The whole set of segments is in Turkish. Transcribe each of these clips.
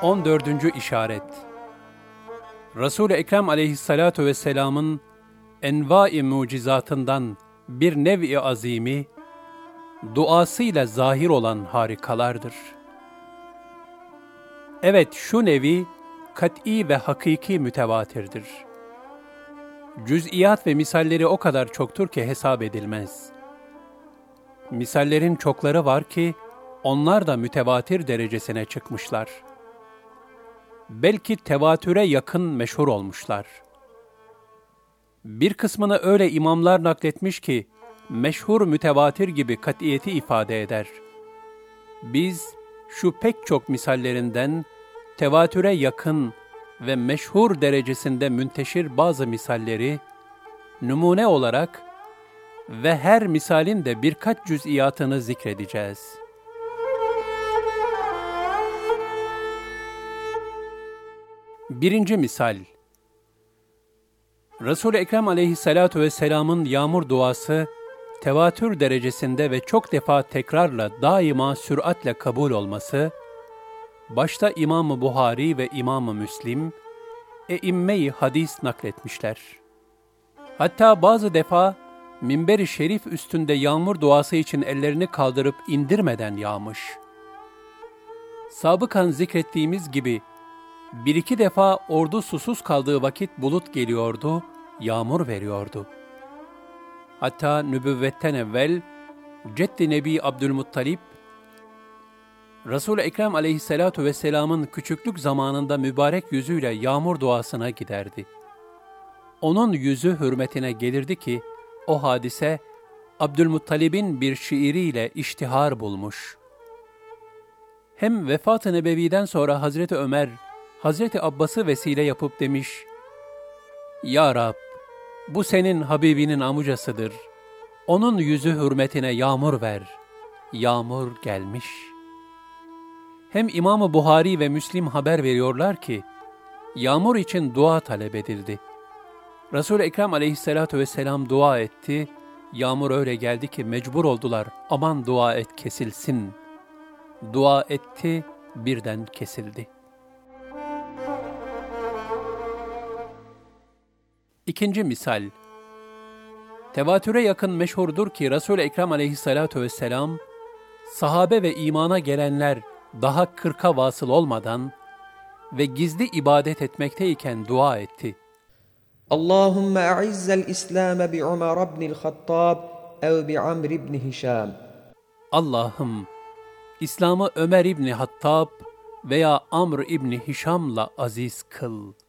14. işaret Resul-i Ekrem aleyhissalatu vesselamın enva-i mucizatından bir nev-i azimi, duasıyla zahir olan harikalardır. Evet şu nevi kat'i ve hakiki mütevatirdir. Cüz'iyat ve misalleri o kadar çoktur ki hesap edilmez. Misallerin çokları var ki, onlar da mütevatir derecesine çıkmışlar. Belki tevatüre yakın meşhur olmuşlar. Bir kısmını öyle imamlar nakletmiş ki, meşhur mütevatir gibi katiyeti ifade eder. Biz, şu pek çok misallerinden, tevatüre yakın ve meşhur derecesinde münteşir bazı misalleri, numune olarak ve her misalin de birkaç cüz'iyatını zikredeceğiz.'' Birinci misal Resul-i Ekrem aleyhissalatu vesselamın yağmur duası, tevatür derecesinde ve çok defa tekrarla daima süratle kabul olması, başta İmam-ı Buhari ve İmam-ı Müslim, e-imme-i hadis nakletmişler. Hatta bazı defa minber-i şerif üstünde yağmur duası için ellerini kaldırıp indirmeden yağmış. Sabıkan zikrettiğimiz gibi, bir iki defa ordu susuz kaldığı vakit bulut geliyordu, yağmur veriyordu. Hatta nübüvvetten evvel Ceddi Nebi Abdülmuttalip, Resul-i Ekrem aleyhissalatu vesselamın küçüklük zamanında mübarek yüzüyle yağmur duasına giderdi. Onun yüzü hürmetine gelirdi ki, o hadise Abdülmuttalib'in bir şiiriyle iştihar bulmuş. Hem vefat-ı nebeviden sonra Hazreti Ömer, Hazreti Abbas'ı vesile yapıp demiş, Ya Rab, bu senin Habibinin amucasıdır. Onun yüzü hürmetine yağmur ver. Yağmur gelmiş. Hem İmam-ı Buhari ve Müslim haber veriyorlar ki, yağmur için dua talep edildi. Resul-i Ekrem aleyhissalatu vesselam dua etti, yağmur öyle geldi ki mecbur oldular, aman dua et kesilsin. Dua etti, birden kesildi.'' İkinci misal, tevatüre yakın meşhurdur ki Resul-i Ekrem aleyhissalatu vesselam, sahabe ve imana gelenler daha kırka vasıl olmadan ve gizli ibadet etmekteyken dua etti. Allahümme a'izzel İslam bi Umar ibn Hattab ev bi Amr ibn Hişam. Allah'ım, İslam'ı Ömer İbni Hattab veya Amr İbni Hişam'la aziz kıl.''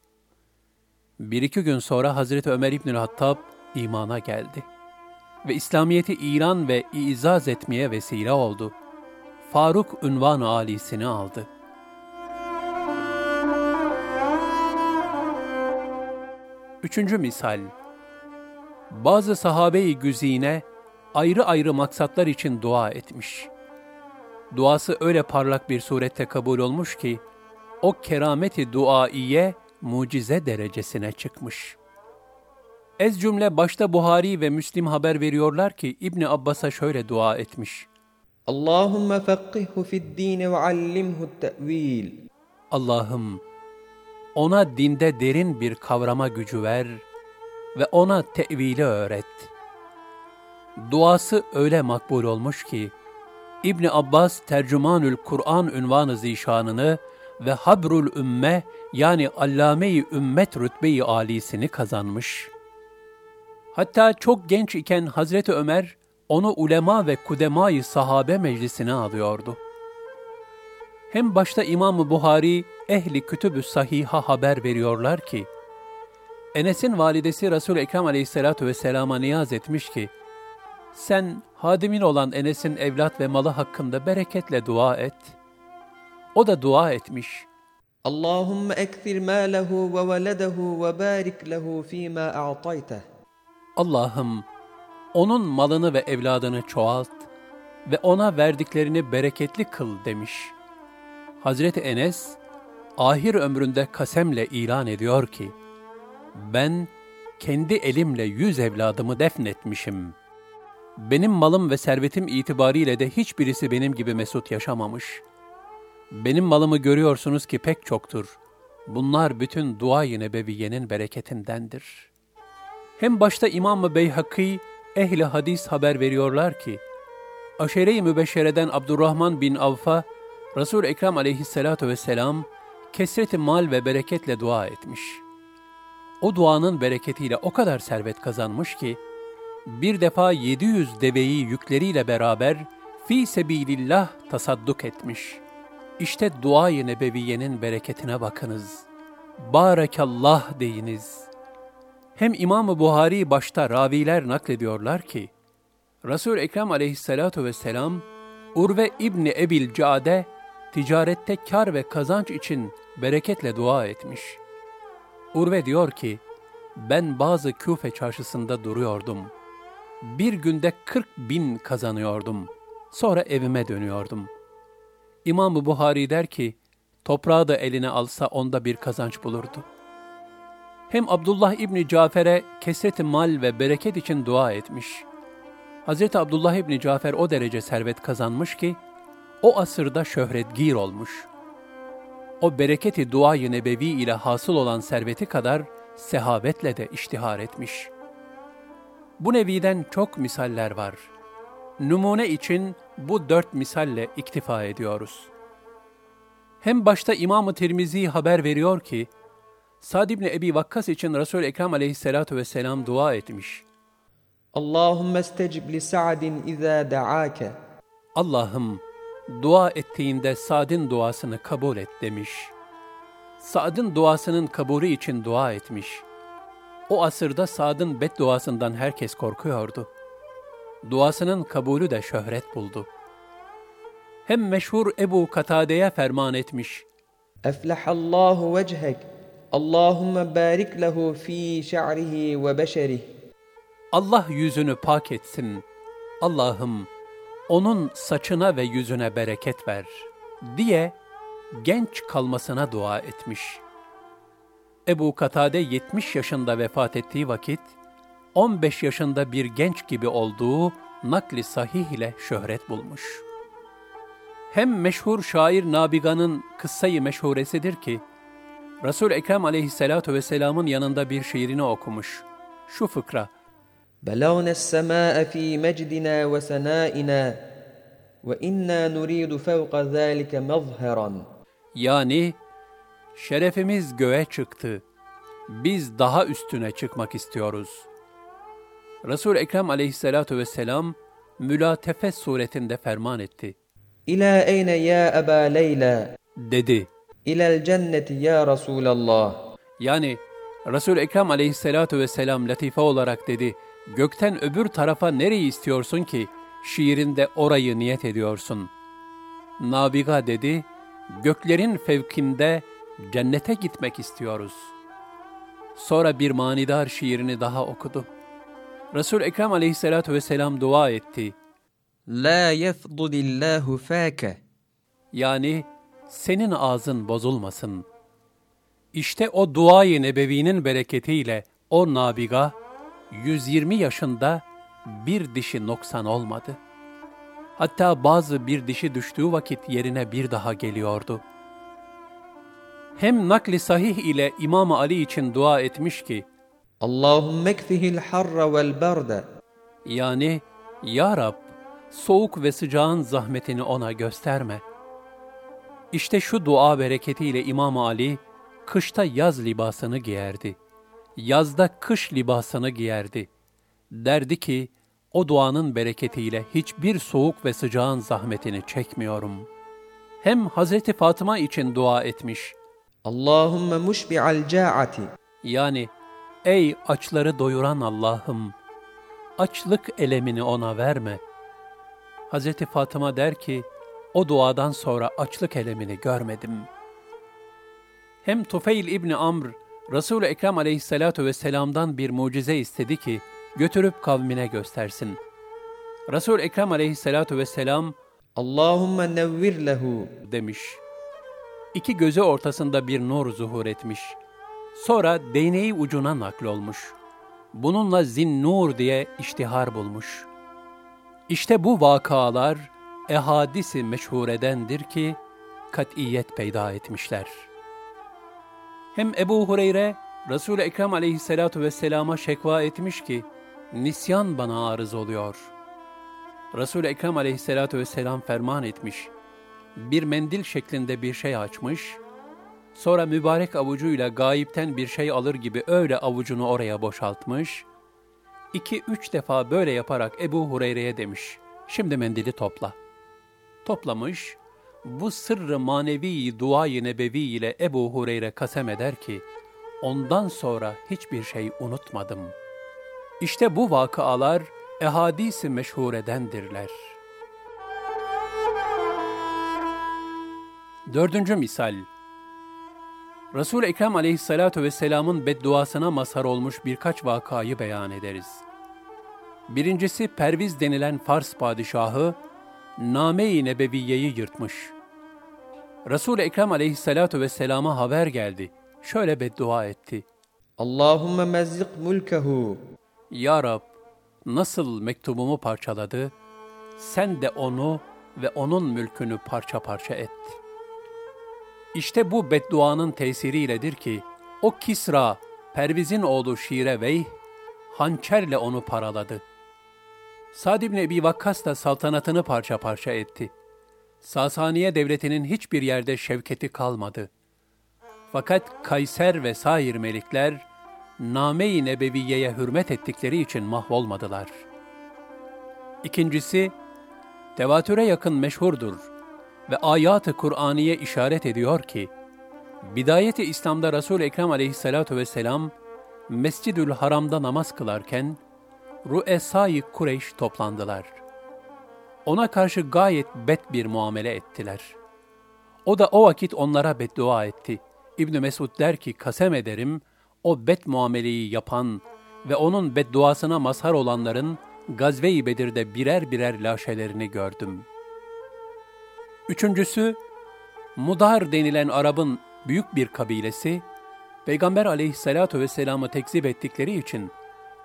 Bir iki gün sonra Hazreti Ömer İbnül Hattab imana geldi ve İslamiyet'i İran ve izaz etmeye vesile oldu. Faruk ünvan alisini aldı. Üçüncü misal Bazı sahabe-i güzine ayrı ayrı maksatlar için dua etmiş. Duası öyle parlak bir surette kabul olmuş ki, o kerameti duaiye mucize derecesine çıkmış. Ez cümle başta Buhari ve Müslim haber veriyorlar ki İbni Abbas'a şöyle dua etmiş. Allahümme fakkihhu fid dine ve allimhu te'vil. Allah'ım ona dinde derin bir kavrama gücü ver ve ona tevili öğret. Duası öyle makbul olmuş ki, İbni Abbas Tercümanül Kur'an ünvanı zişanını ve Habrul Ümme yani Allame-i Ümmet rütbe-i âlisini kazanmış. Hatta çok genç iken Hazreti Ömer onu ulema ve kudema sahabe meclisine alıyordu. Hem başta İmam-ı Buhari ehli kütüb-ü sahiha haber veriyorlar ki, Enes'in validesi Resul-i Ekrem aleyhissalatu vesselama niyaz etmiş ki, sen hadimin olan Enes'in evlat ve malı hakkında bereketle dua et. O da dua etmiş. Allahümme ekthir mâlehu ve veledehu ve barik lehu fîmâ a'tayteh. Allah'ım onun malını ve evladını çoğalt ve ona verdiklerini bereketli kıl demiş. Hazreti Enes, ahir ömründe kasemle ilan ediyor ki, ben kendi elimle yüz evladımı defnetmişim. Benim malım ve servetim itibariyle de hiçbirisi benim gibi mesut yaşamamış. Benim malımı görüyorsunuz ki pek çoktur. Bunlar bütün dua-i nebeviyenin bereketindendir. Hem başta İmam-ı Beyhakî, ehli hadis haber veriyorlar ki, Aşere-i Mübeşşere'den Abdurrahman bin Avf'a, Resul-i Ekrem aleyhissalatu vesselam, kesreti mal ve bereketle dua etmiş. O duanın bereketiyle o kadar servet kazanmış ki, bir defa 700 deveyi yükleriyle beraber fi sebilillah tasadduk etmiş. İşte dua-i nebeviyenin bereketine bakınız. Barakallah deyiniz. Hem İmam-ı Buhari başta raviler naklediyorlar ki, Resul Ekrem aleyhissalatu vesselam, Urve İbni Ebil Cade, ticarette kar ve kazanç için bereketle dua etmiş. Urve diyor ki, ben bazı Küfe çarşısında duruyordum. Bir günde 40 bin kazanıyordum. Sonra evime dönüyordum. İmam-ı Buhari der ki, toprağı da eline alsa onda bir kazanç bulurdu. Hem Abdullah İbni Cafer'e kesret mal ve bereket için dua etmiş. Hz. Abdullah İbni Cafer o derece servet kazanmış ki, o asırda şöhretgir olmuş. O bereketi dua-i nebevi ile hasıl olan serveti kadar sehavetle de iştihar etmiş. Bu neviden çok misaller var. Numune için bu dört misalle iktifa ediyoruz. Hem başta İmam-ı Tirmizi haber veriyor ki, Sad ibn Ebi Vakkas için Resul-i Ekrem aleyhissalatu vesselam dua etmiş. Allahümme estecib li Sa'din izâ da'âke. Allah'ım dua ettiğinde Sad'ın duasını kabul et demiş. Sad'ın duasının kabulü için dua etmiş. O asırda Sad'ın bedduasından herkes korkuyordu. Duasının kabulü de şöhret buldu. Hem meşhur Ebu Katade'ye ferman etmiş. Eflehallahu vechek. Allahümme barik lehu fi şa'rihi ve beşerih. Allah yüzünü pak etsin. Allah'ım onun saçına ve yüzüne bereket ver diye genç kalmasına dua etmiş. Ebu Katade 70 yaşında vefat ettiği vakit 15 yaşında bir genç gibi olduğu nakli sahih ile şöhret bulmuş. Hem meşhur şair Nabiga'nın kıssayı meşhuresidir ki, resul Ekrem aleyhissalatu vesselamın yanında bir şiirini okumuş. Şu fıkra, بلغنا السماء في مجدنا وسنائنا وإنا نريد فوق ذلك مظهرا Yani şerefimiz göğe çıktı. Biz daha üstüne çıkmak istiyoruz. Resul Ekrem Aleyhissalatu vesselam mülatefes suretinde ferman etti. İlâ eyne ya Eba Leyla dedi. İlel cenneti ya Resulallah. Yani Resul Ekrem Aleyhissalatu vesselam latife olarak dedi. Gökten öbür tarafa nereyi istiyorsun ki? Şiirinde orayı niyet ediyorsun. Nabiga dedi. Göklerin fevkinde cennete gitmek istiyoruz. Sonra bir manidar şiirini daha okudu. Resul Ekrem aleyhissalatu vesselam dua etti. La yefdudillahu fâke. Yani senin ağzın bozulmasın. İşte o duayı nebevinin bereketiyle o nabiga 120 yaşında bir dişi noksan olmadı. Hatta bazı bir dişi düştüğü vakit yerine bir daha geliyordu. Hem nakli sahih ile İmam Ali için dua etmiş ki, Allahümme kfihil harra vel berde. Yani Ya Rab soğuk ve sıcağın zahmetini ona gösterme. İşte şu dua bereketiyle İmam Ali kışta yaz libasını giyerdi. Yazda kış libasını giyerdi. Derdi ki o duanın bereketiyle hiçbir soğuk ve sıcağın zahmetini çekmiyorum. Hem Hazreti Fatıma için dua etmiş. Allahümme muşbi'al ca'ati. Yani Ey açları doyuran Allah'ım! Açlık elemini ona verme. Hz. Fatıma der ki, o duadan sonra açlık elemini görmedim. Hem Tufeil İbni Amr, Resul-i Ekrem aleyhissalatu vesselam'dan bir mucize istedi ki, götürüp kavmine göstersin. Resul-i Ekrem aleyhissalatu vesselam, Allahümme nevvir lehu demiş. İki gözü ortasında bir nur zuhur etmiş.'' Sonra değneği ucuna naklolmuş. Bununla zinnur diye iştihar bulmuş. İşte bu vakalar ehadisi meşhuredendir ki, kat'iyet peyda etmişler. Hem Ebu Hureyre, Resul-i Ekrem aleyhissalatu vesselama şekva etmiş ki, nisyan bana arız oluyor. Resul-i Ekrem aleyhissalatu vesselam ferman etmiş, bir mendil şeklinde bir şey açmış, sonra mübarek avucuyla gayipten bir şey alır gibi öyle avucunu oraya boşaltmış, iki üç defa böyle yaparak Ebu Hureyre'ye demiş, şimdi mendili topla. Toplamış, bu sırrı manevi duayı nebevi ile Ebu Hureyre kasem eder ki, ondan sonra hiçbir şey unutmadım. İşte bu vakıalar ehadisi meşhuredendirler. Dördüncü misal, Resul-i Ekrem aleyhissalatu vesselamın bedduasına mazhar olmuş birkaç vakayı beyan ederiz. Birincisi Perviz denilen Fars padişahı, Name-i Nebeviye'yi yırtmış. Resul-i Ekrem aleyhissalatu vesselama haber geldi. Şöyle beddua etti. Allahümme mezzik mulkehu. Ya Rab, nasıl mektubumu parçaladı, sen de onu ve onun mülkünü parça parça et. İşte bu bedduanın tesiriyledir ki, o Kisra, Perviz'in oğlu Şireveyh, hançerle onu paraladı. Sad ibn Ebi Vakkas da saltanatını parça parça etti. Sasaniye devletinin hiçbir yerde şevketi kalmadı. Fakat Kayser ve sair melikler, Name-i Nebeviye'ye hürmet ettikleri için mahvolmadılar. İkincisi, tevatüre yakın meşhurdur ve ayat-ı Kur'aniye işaret ediyor ki, Bidayeti İslam'da Resul-i Ekrem aleyhissalatu vesselam, Mescidül Haram'da namaz kılarken, Ruesai Kureyş toplandılar. Ona karşı gayet bet bir muamele ettiler. O da o vakit onlara beddua etti. İbn Mesud der ki, kasem ederim, o bet muameleyi yapan ve onun bedduasına mazhar olanların Gazve-i Bedir'de birer birer laşelerini gördüm. Üçüncüsü, Mudar denilen Arap'ın büyük bir kabilesi, Peygamber aleyhissalatu vesselam'ı tekzip ettikleri için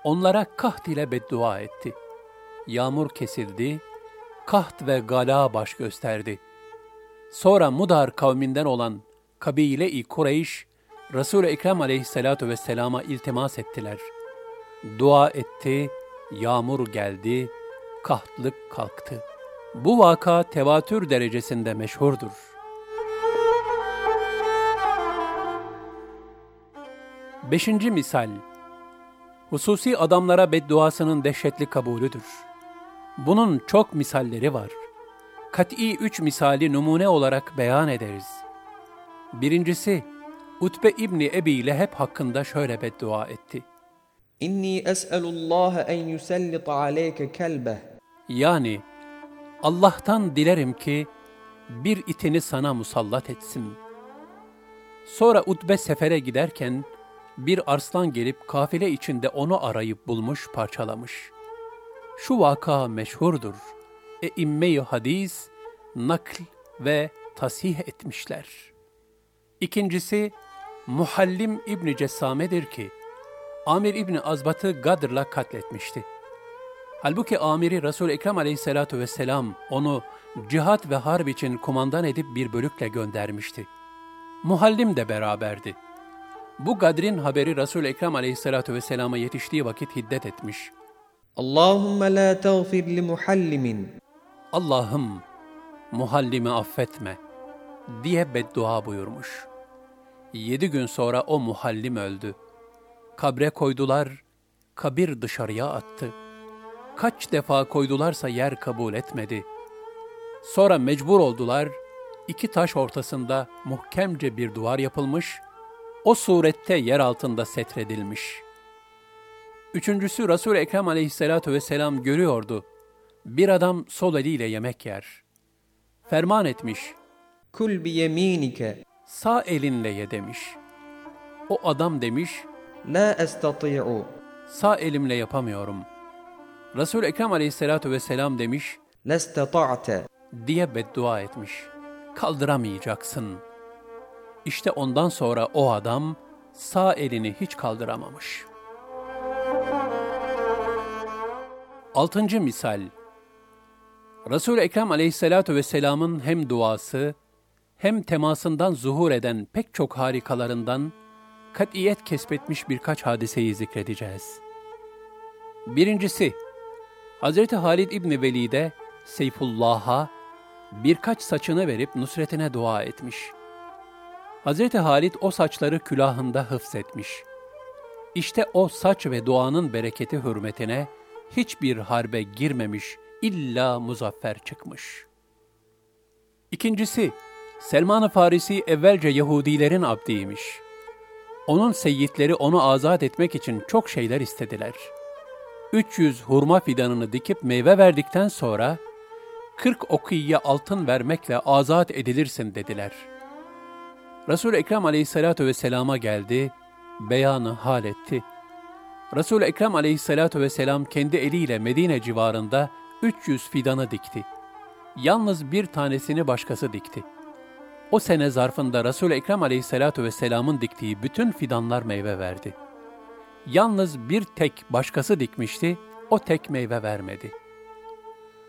onlara kaht ile beddua etti. Yağmur kesildi, kaht ve gala baş gösterdi. Sonra Mudar kavminden olan kabile-i Kureyş, Resul-i Ekrem aleyhissalatu vesselama iltimas ettiler. Dua etti, yağmur geldi, kahtlık kalktı. Bu vaka tevatür derecesinde meşhurdur. Beşinci misal, hususi adamlara bedduasının dehşetli kabulüdür. Bunun çok misalleri var. Kat'i üç misali numune olarak beyan ederiz. Birincisi, Utbe İbni Ebi Leheb hakkında şöyle beddua etti. İnni es'elullah en yusellita aleyke kelbe. Yani, Allah'tan dilerim ki bir itini sana musallat etsin. Sonra Utbe sefere giderken, bir arslan gelip kafile içinde onu arayıp bulmuş, parçalamış. Şu vaka meşhurdur. E imme hadis, nakl ve tasih etmişler. İkincisi, Muhallim İbni Cessame'dir ki, Amir İbni Azbat'ı Gadr'la katletmişti. Halbuki Amir'i Resul-i Ekrem aleyhissalatu vesselam onu cihat ve harp için kumandan edip bir bölükle göndermişti. Muhallim de beraberdi. Bu Gadr'in haberi Resul-i Ekrem aleyhissalatu vesselama yetiştiği vakit hiddet etmiş. Allahümme la tağfir li muhallimin. Allah'ım muhallimi affetme diye beddua buyurmuş. Yedi gün sonra o muhallim öldü. Kabre koydular, kabir dışarıya attı. Kaç defa koydularsa yer kabul etmedi. Sonra mecbur oldular, iki taş ortasında muhkemce bir duvar yapılmış, o surette yer altında setredilmiş. Üçüncüsü Resul-i Ekrem aleyhissalatu vesselam görüyordu. Bir adam sol eliyle yemek yer. Ferman etmiş, Kul bi yeminike. sağ elinle ye demiş. O adam demiş, La estati'u. sağ elimle yapamıyorum. Resul-i Ekrem aleyhissalatu vesselam demiş, estata'te. diye beddua etmiş. Kaldıramayacaksın. İşte ondan sonra o adam sağ elini hiç kaldıramamış. Altıncı misal Resul-i Ekrem aleyhissalatu vesselamın hem duası hem temasından zuhur eden pek çok harikalarından katiyet kesbetmiş birkaç hadiseyi zikredeceğiz. Birincisi, Hz. Halid İbni Velid'e Seyfullah'a birkaç saçını verip nusretine dua etmiş. Hz. Halid o saçları külahında hıfzetmiş. İşte o saç ve duanın bereketi hürmetine hiçbir harbe girmemiş, illa muzaffer çıkmış. İkincisi, Selman-ı Farisi evvelce Yahudilerin abdiymiş. Onun seyyidleri onu azat etmek için çok şeyler istediler. 300 hurma fidanını dikip meyve verdikten sonra 40 okiye altın vermekle azat edilirsin dediler. Resul-i Ekrem aleyhissalatu vesselama geldi, beyanı hal etti. Resul-i Ekrem aleyhissalatu vesselam kendi eliyle Medine civarında 300 fidanı dikti. Yalnız bir tanesini başkası dikti. O sene zarfında Resul-i Ekrem aleyhissalatu vesselamın diktiği bütün fidanlar meyve verdi. Yalnız bir tek başkası dikmişti, o tek meyve vermedi.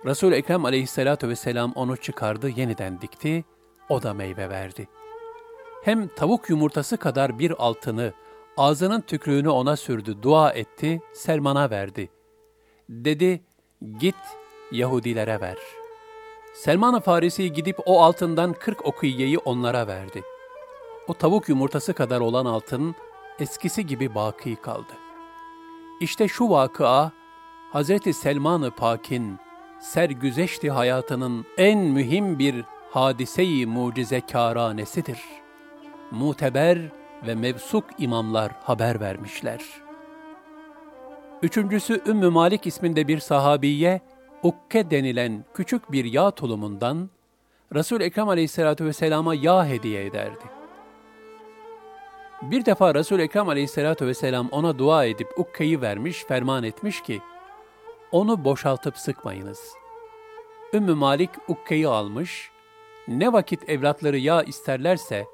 Resul-i Ekrem aleyhissalatu vesselam onu çıkardı, yeniden dikti, o da meyve verdi. Hem tavuk yumurtası kadar bir altını, ağzının tükrüğünü ona sürdü, dua etti, Selman'a verdi. Dedi, git Yahudilere ver. Selman-ı Farisi gidip o altından kırk okuyeyi onlara verdi. O tavuk yumurtası kadar olan altın eskisi gibi baki kaldı. İşte şu vakıa, Hz. Selman-ı Pak'in sergüzeşti hayatının en mühim bir hadiseyi mucize kâranesidir. Muteber ve mevsuk imamlar haber vermişler. Üçüncüsü Ümmü Malik isminde bir sahabiye, ukke denilen küçük bir yağ tulumundan Resul Ekrem Aleyhissalatu vesselam'a yağ hediye ederdi. Bir defa Resul Ekrem Aleyhissalatu vesselam ona dua edip ukkeyi vermiş, ferman etmiş ki onu boşaltıp sıkmayınız. Ümmü Malik ukkeyi almış, ne vakit evlatları yağ isterlerse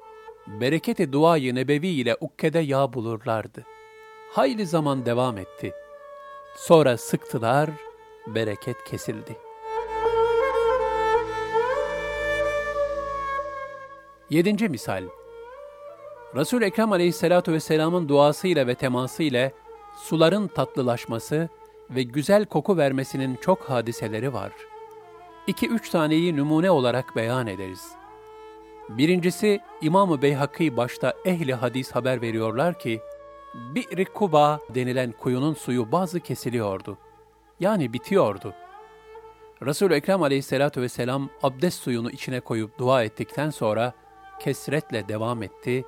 bereketi duayı nebevi ile ukkede yağ bulurlardı. Hayli zaman devam etti. Sonra sıktılar, bereket kesildi. Yedinci misal resul Ekrem aleyhissalatu vesselamın duasıyla ve temasıyla suların tatlılaşması ve güzel koku vermesinin çok hadiseleri var. İki üç taneyi numune olarak beyan ederiz. Birincisi İmam-ı Beyhakî başta ehli hadis haber veriyorlar ki, bir Kuba denilen kuyunun suyu bazı kesiliyordu. Yani bitiyordu. Resul-i Ekrem aleyhissalatu vesselam abdest suyunu içine koyup dua ettikten sonra kesretle devam etti,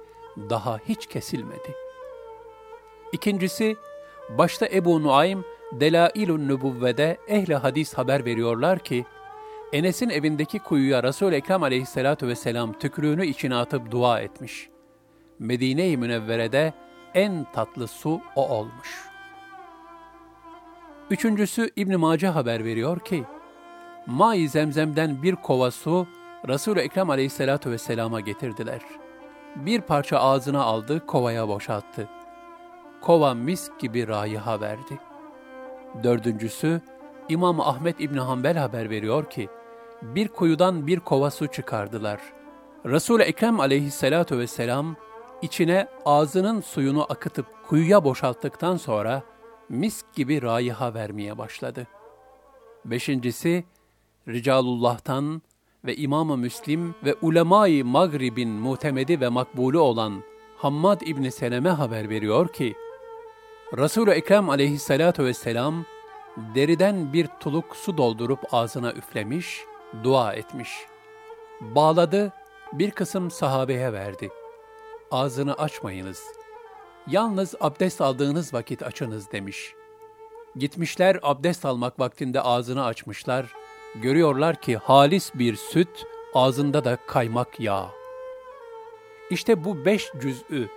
daha hiç kesilmedi. İkincisi, başta Ebu Nuaym, Delailun Nübüvve'de ehli hadis haber veriyorlar ki, Enes'in evindeki kuyuya Resul-i Ekrem aleyhissalatu vesselam tükrüğünü içine atıp dua etmiş. Medine-i Münevvere'de en tatlı su o olmuş. Üçüncüsü İbn Mace haber veriyor ki, Mai Zemzem'den bir kova su Resul-i Ekrem aleyhissalatu vesselama getirdiler. Bir parça ağzına aldı, kovaya boşalttı. Kova misk gibi raiha verdi. Dördüncüsü, İmam Ahmet İbni Hanbel haber veriyor ki, bir kuyudan bir kova su çıkardılar. Resul-i Ekrem aleyhissalatu vesselam, içine ağzının suyunu akıtıp kuyuya boşalttıktan sonra, misk gibi raiha vermeye başladı. Beşincisi, Ricalullah'tan ve İmam-ı Müslim ve ulemayı Magrib'in muhtemedi ve makbulü olan Hammad İbni Seleme haber veriyor ki, Resul-i Ekrem aleyhissalatu vesselam, deriden bir tuluk su doldurup ağzına üflemiş, dua etmiş. Bağladı, bir kısım sahabeye verdi. Ağzını açmayınız. Yalnız abdest aldığınız vakit açınız demiş. Gitmişler abdest almak vaktinde ağzını açmışlar. Görüyorlar ki halis bir süt, ağzında da kaymak yağı. İşte bu beş cüz'ü,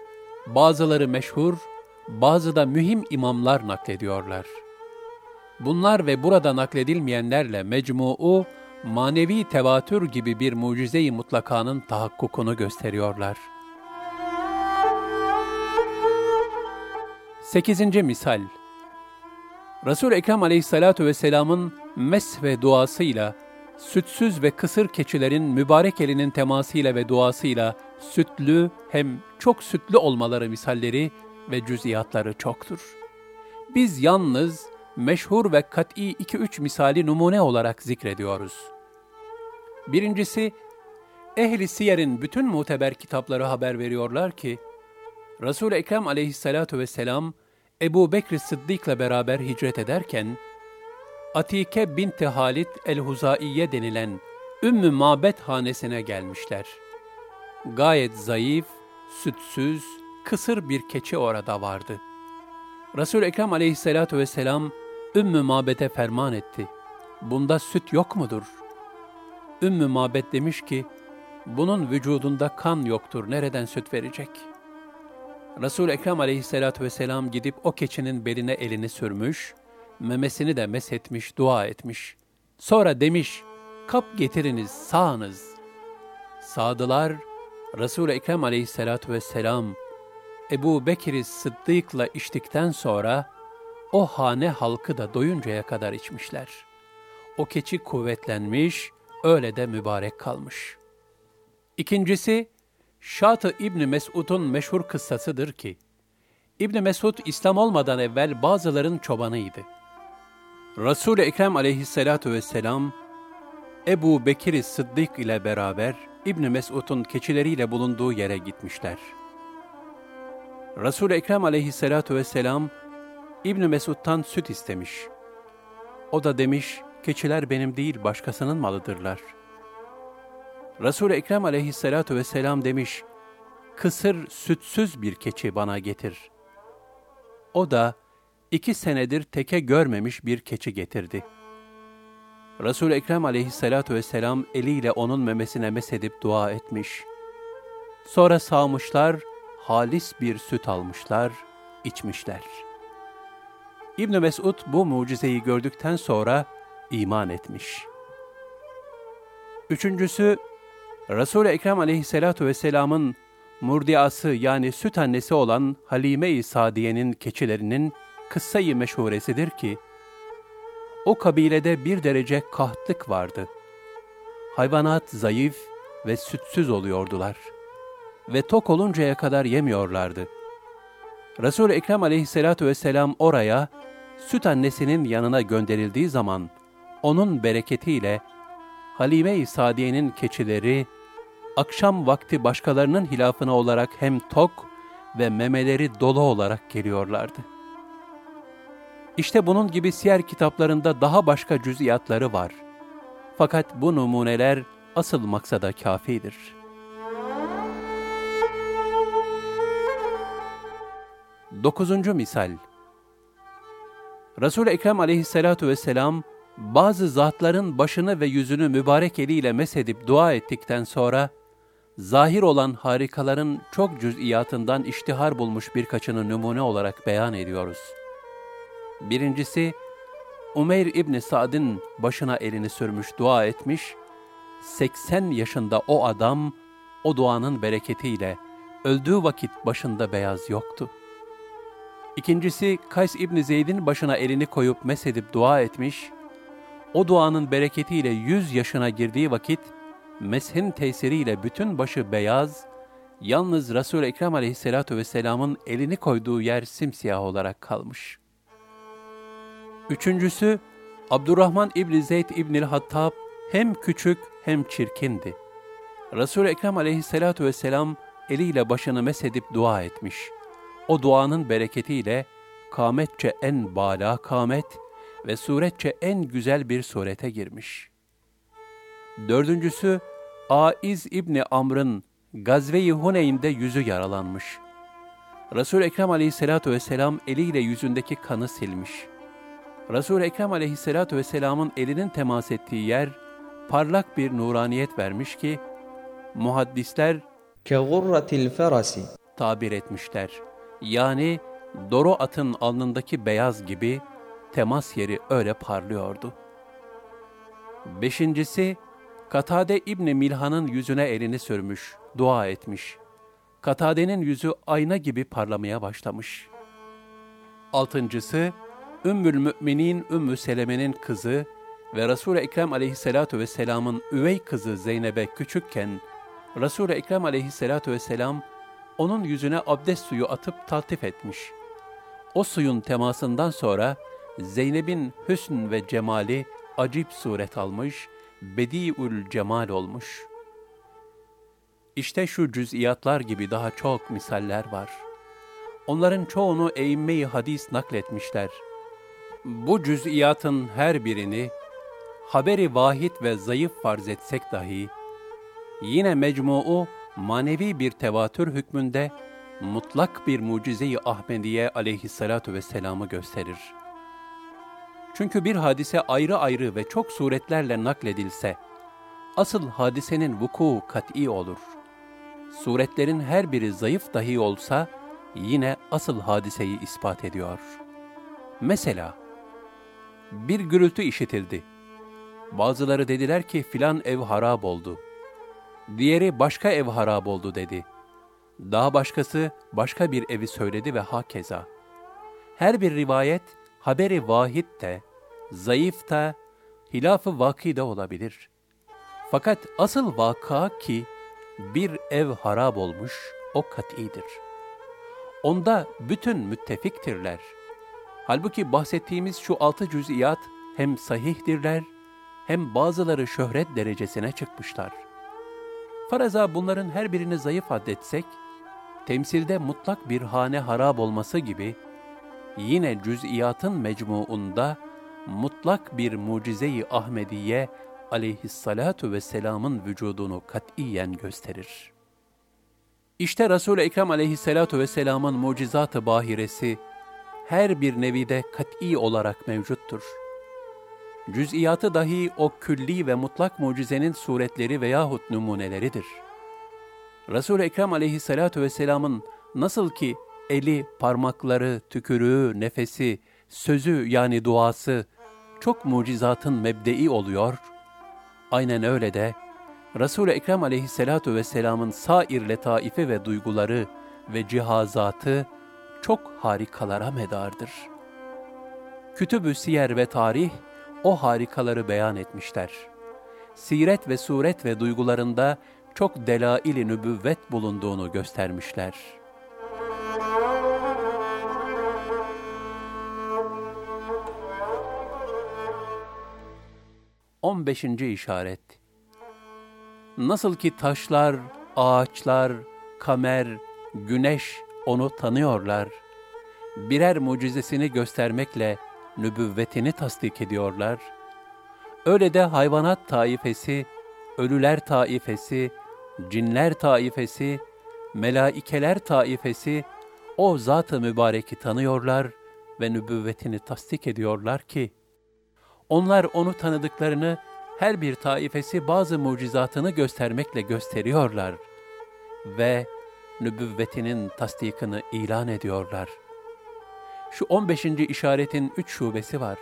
bazıları meşhur, bazı da mühim imamlar naklediyorlar. Bunlar ve burada nakledilmeyenlerle mecmu'u, manevi tevatür gibi bir mucize-i mutlakanın tahakkukunu gösteriyorlar. Sekizinci misal Resul-i Ekrem aleyhissalatu vesselamın mes ve duasıyla sütsüz ve kısır keçilerin mübarek elinin temasıyla ve duasıyla sütlü hem çok sütlü olmaları misalleri ve cüziyatları çoktur. Biz yalnız meşhur ve kat'i iki üç misali numune olarak zikrediyoruz. Birincisi, ehli siyerin bütün muteber kitapları haber veriyorlar ki, Resul-i Ekrem aleyhissalatu vesselam, Ebu Bekr Sıddık'la beraber hicret ederken, Atike binti Halit el-Huzaiye denilen Ümmü Mabet hanesine gelmişler. Gayet zayıf, sütsüz, kısır bir keçi orada vardı. Resul-i Ekrem aleyhissalatu vesselam Ümmü Mabet'e ferman etti. Bunda süt yok mudur? Ümmü Mabet demiş ki, bunun vücudunda kan yoktur, nereden süt verecek? Resul-i Ekrem aleyhissalatu vesselam gidip o keçinin beline elini sürmüş, memesini de meshetmiş, dua etmiş. Sonra demiş, kap getiriniz, sağınız. Sağdılar, Resul-i Ekrem aleyhissalatu vesselam, Ebu Bekir'i Sıddık'la içtikten sonra, o hane halkı da doyuncaya kadar içmişler. O keçi kuvvetlenmiş, öyle de mübarek kalmış. İkincisi, Şat-ı İbni Mesud'un meşhur kıssasıdır ki, İbni Mesud İslam olmadan evvel bazıların çobanıydı. Resul-i Ekrem aleyhissalatu vesselam, Ebu Bekir Sıddık ile beraber İbni Mesud'un keçileriyle bulunduğu yere gitmişler. Resul-i Ekrem aleyhissalatu vesselam, İbni Mesud'dan süt istemiş. O da demiş, keçiler benim değil başkasının malıdırlar. Resul-i Ekrem aleyhissalatu vesselam demiş, kısır sütsüz bir keçi bana getir. O da iki senedir teke görmemiş bir keçi getirdi. Resul-i Ekrem aleyhissalatu vesselam eliyle onun memesine mesedip dua etmiş. Sonra sağmışlar, halis bir süt almışlar, içmişler.'' İbn Mesud bu mucizeyi gördükten sonra iman etmiş. Üçüncüsü, Resul-i Ekrem aleyhissalatu vesselamın murdiası yani süt annesi olan Halime-i Sadiye'nin keçilerinin kıssayı meşhuresidir ki, o kabilede bir derece kahtlık vardı. Hayvanat zayıf ve sütsüz oluyordular ve tok oluncaya kadar yemiyorlardı. Resul-i Ekrem aleyhissalatu vesselam oraya süt annesinin yanına gönderildiği zaman onun bereketiyle Halime-i Sadiye'nin keçileri akşam vakti başkalarının hilafına olarak hem tok ve memeleri dolu olarak geliyorlardı. İşte bunun gibi siyer kitaplarında daha başka cüz'iyatları var. Fakat bu numuneler asıl maksada kafidir. Dokuzuncu misal Resul-i Ekrem aleyhissalatu vesselam, bazı zatların başını ve yüzünü mübarek eliyle mesedip dua ettikten sonra, zahir olan harikaların çok cüz'iyatından iştihar bulmuş birkaçını numune olarak beyan ediyoruz. Birincisi, Umeyr İbni Sa'd'ın başına elini sürmüş dua etmiş, 80 yaşında o adam, o duanın bereketiyle, öldüğü vakit başında beyaz yoktu.'' İkincisi Kays İbni Zeyd'in başına elini koyup mesedip dua etmiş, o duanın bereketiyle yüz yaşına girdiği vakit, meshin tesiriyle bütün başı beyaz, yalnız Resul-i Ekrem aleyhissalatu vesselamın elini koyduğu yer simsiyah olarak kalmış. Üçüncüsü, Abdurrahman İbni Zeyd İbnil Hattab hem küçük hem çirkindi. Resul-i Ekrem aleyhissalatu vesselam eliyle başını mesedip dua etmiş.'' O duanın bereketiyle kametçe en bala kamet ve suretçe en güzel bir surete girmiş. Dördüncüsü, Aiz İbni Amr'ın Gazve-i Huneyn'de yüzü yaralanmış. Resul-i Ekrem aleyhissalatu vesselam eliyle yüzündeki kanı silmiş. Resul-i Ekrem aleyhissalatu vesselamın elinin temas ettiği yer parlak bir nuraniyet vermiş ki muhaddisler kegurratil ferasi tabir etmişler. Yani doru atın alnındaki beyaz gibi temas yeri öyle parlıyordu. Beşincisi, Katade İbni Milhan'ın yüzüne elini sürmüş, dua etmiş. Katade'nin yüzü ayna gibi parlamaya başlamış. Altıncısı, Ümmül Müminin Ümmü Seleme'nin kızı ve Resul-i Ekrem aleyhissalatu vesselamın üvey kızı Zeynep'e küçükken, Resul-i Ekrem aleyhissalatu vesselam onun yüzüne abdest suyu atıp taltif etmiş. O suyun temasından sonra Zeynep'in hüsn ve cemali acip suret almış, bediül cemal olmuş. İşte şu cüz'iyatlar gibi daha çok misaller var. Onların çoğunu eğimme-i hadis nakletmişler. Bu cüz'iyatın her birini haberi vahid ve zayıf farz etsek dahi, yine mecmuu manevi bir tevatür hükmünde mutlak bir mucize-i Ahmediye aleyhissalatu vesselam'ı gösterir. Çünkü bir hadise ayrı ayrı ve çok suretlerle nakledilse, asıl hadisenin vuku kat'i olur. Suretlerin her biri zayıf dahi olsa, yine asıl hadiseyi ispat ediyor. Mesela, bir gürültü işitildi. Bazıları dediler ki filan ev harap oldu. Diğeri başka ev harap oldu dedi. Daha başkası başka bir evi söyledi ve hakeza. Her bir rivayet haberi vahid de, zayıf da, hilaf-ı vaki de olabilir. Fakat asıl vaka ki bir ev harap olmuş, o kat'idir. Onda bütün müttefiktirler. Halbuki bahsettiğimiz şu altı cüz'iyat hem sahihdirler, hem bazıları şöhret derecesine çıkmışlar. Faraza bunların her birini zayıf addetsek, temsilde mutlak bir hane harap olması gibi, yine cüz'iyatın mecmuunda mutlak bir mucize-i Ahmediye aleyhissalatu vesselamın vücudunu katiyen gösterir. İşte Resul-i Ekrem aleyhissalatu vesselamın mucizat-ı bahiresi her bir nevide kat'i olarak mevcuttur. Cüz'iyatı dahi o külli ve mutlak mucizenin suretleri veyahut numuneleridir. Resul-i Ekrem aleyhissalatu vesselamın nasıl ki eli, parmakları, tükürüğü, nefesi, sözü yani duası çok mucizatın mebdei oluyor. Aynen öyle de Resul-i Ekrem aleyhissalatu vesselamın sair letaifi ve duyguları ve cihazatı çok harikalara medardır. Kütüb-ü siyer ve tarih o harikaları beyan etmişler. Siret ve suret ve duygularında çok delail-i nübüvvet bulunduğunu göstermişler.'' 15. işaret Nasıl ki taşlar, ağaçlar, kamer, güneş onu tanıyorlar, birer mucizesini göstermekle nübüvvetini tasdik ediyorlar, öyle de hayvanat taifesi, ölüler taifesi, cinler taifesi, melaikeler taifesi o zat-ı mübareki tanıyorlar ve nübüvvetini tasdik ediyorlar ki, onlar onu tanıdıklarını her bir taifesi bazı mucizatını göstermekle gösteriyorlar ve nübüvvetinin tasdikini ilan ediyorlar. Şu 15. işaretin üç şubesi var.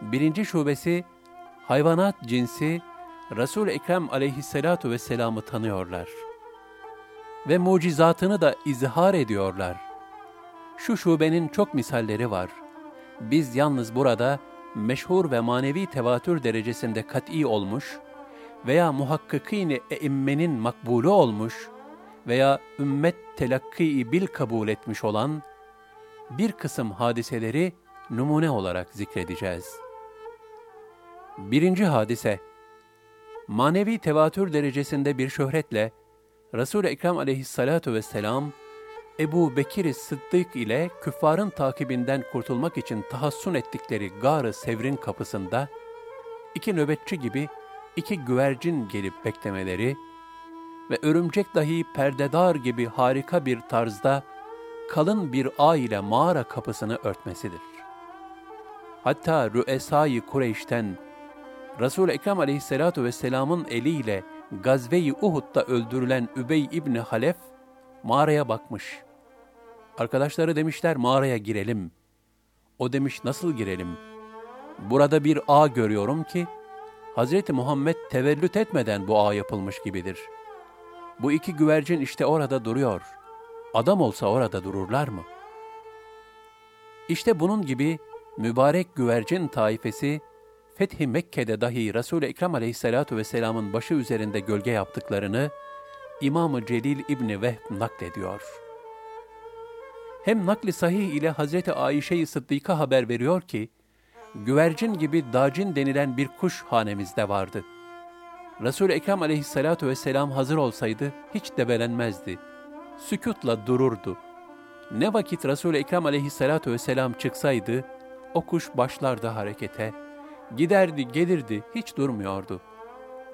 Birinci şubesi, hayvanat cinsi, Resul-i Ekrem aleyhissalatu vesselam'ı tanıyorlar. Ve mucizatını da izhar ediyorlar. Şu şubenin çok misalleri var. Biz yalnız burada meşhur ve manevi tevatür derecesinde kat'i olmuş veya muhakkikîn-i eimmenin makbulü olmuş veya ümmet telakki bil kabul etmiş olan bir kısım hadiseleri numune olarak zikredeceğiz. Birinci hadise, manevi tevatür derecesinde bir şöhretle Resul-i Ekrem aleyhissalatu vesselam Ebu Bekir Sıddık ile küffarın takibinden kurtulmak için tahassun ettikleri Gar-ı Sevr'in kapısında, iki nöbetçi gibi iki güvercin gelip beklemeleri ve örümcek dahi perdedar gibi harika bir tarzda kalın bir ağ ile mağara kapısını örtmesidir. Hatta Rüesai Kureyş'ten Resul-i Ekrem aleyhissalatu vesselamın eliyle Gazve-i Uhud'da öldürülen Übey İbni Halef mağaraya bakmış. Arkadaşları demişler mağaraya girelim. O demiş nasıl girelim? Burada bir ağ görüyorum ki Hz. Muhammed tevellüt etmeden bu ağ yapılmış gibidir. Bu iki güvercin işte orada duruyor. Adam olsa orada dururlar mı? İşte bunun gibi mübarek güvercin taifesi, Fethi Mekke'de dahi Resul-i Ekrem aleyhissalatu vesselamın başı üzerinde gölge yaptıklarını İmam-ı Celil İbni Vehb naklediyor. Hem nakli sahih ile Hazreti Ayşe-i Sıddika haber veriyor ki, güvercin gibi dacin denilen bir kuş hanemizde vardı. Resul-i Ekrem aleyhissalatu vesselam hazır olsaydı hiç debelenmezdi. Sükutla dururdu. Ne vakit Resul-i Ekrem aleyhissalatu vesselam çıksaydı, o kuş başlardı harekete. Giderdi, gelirdi, hiç durmuyordu.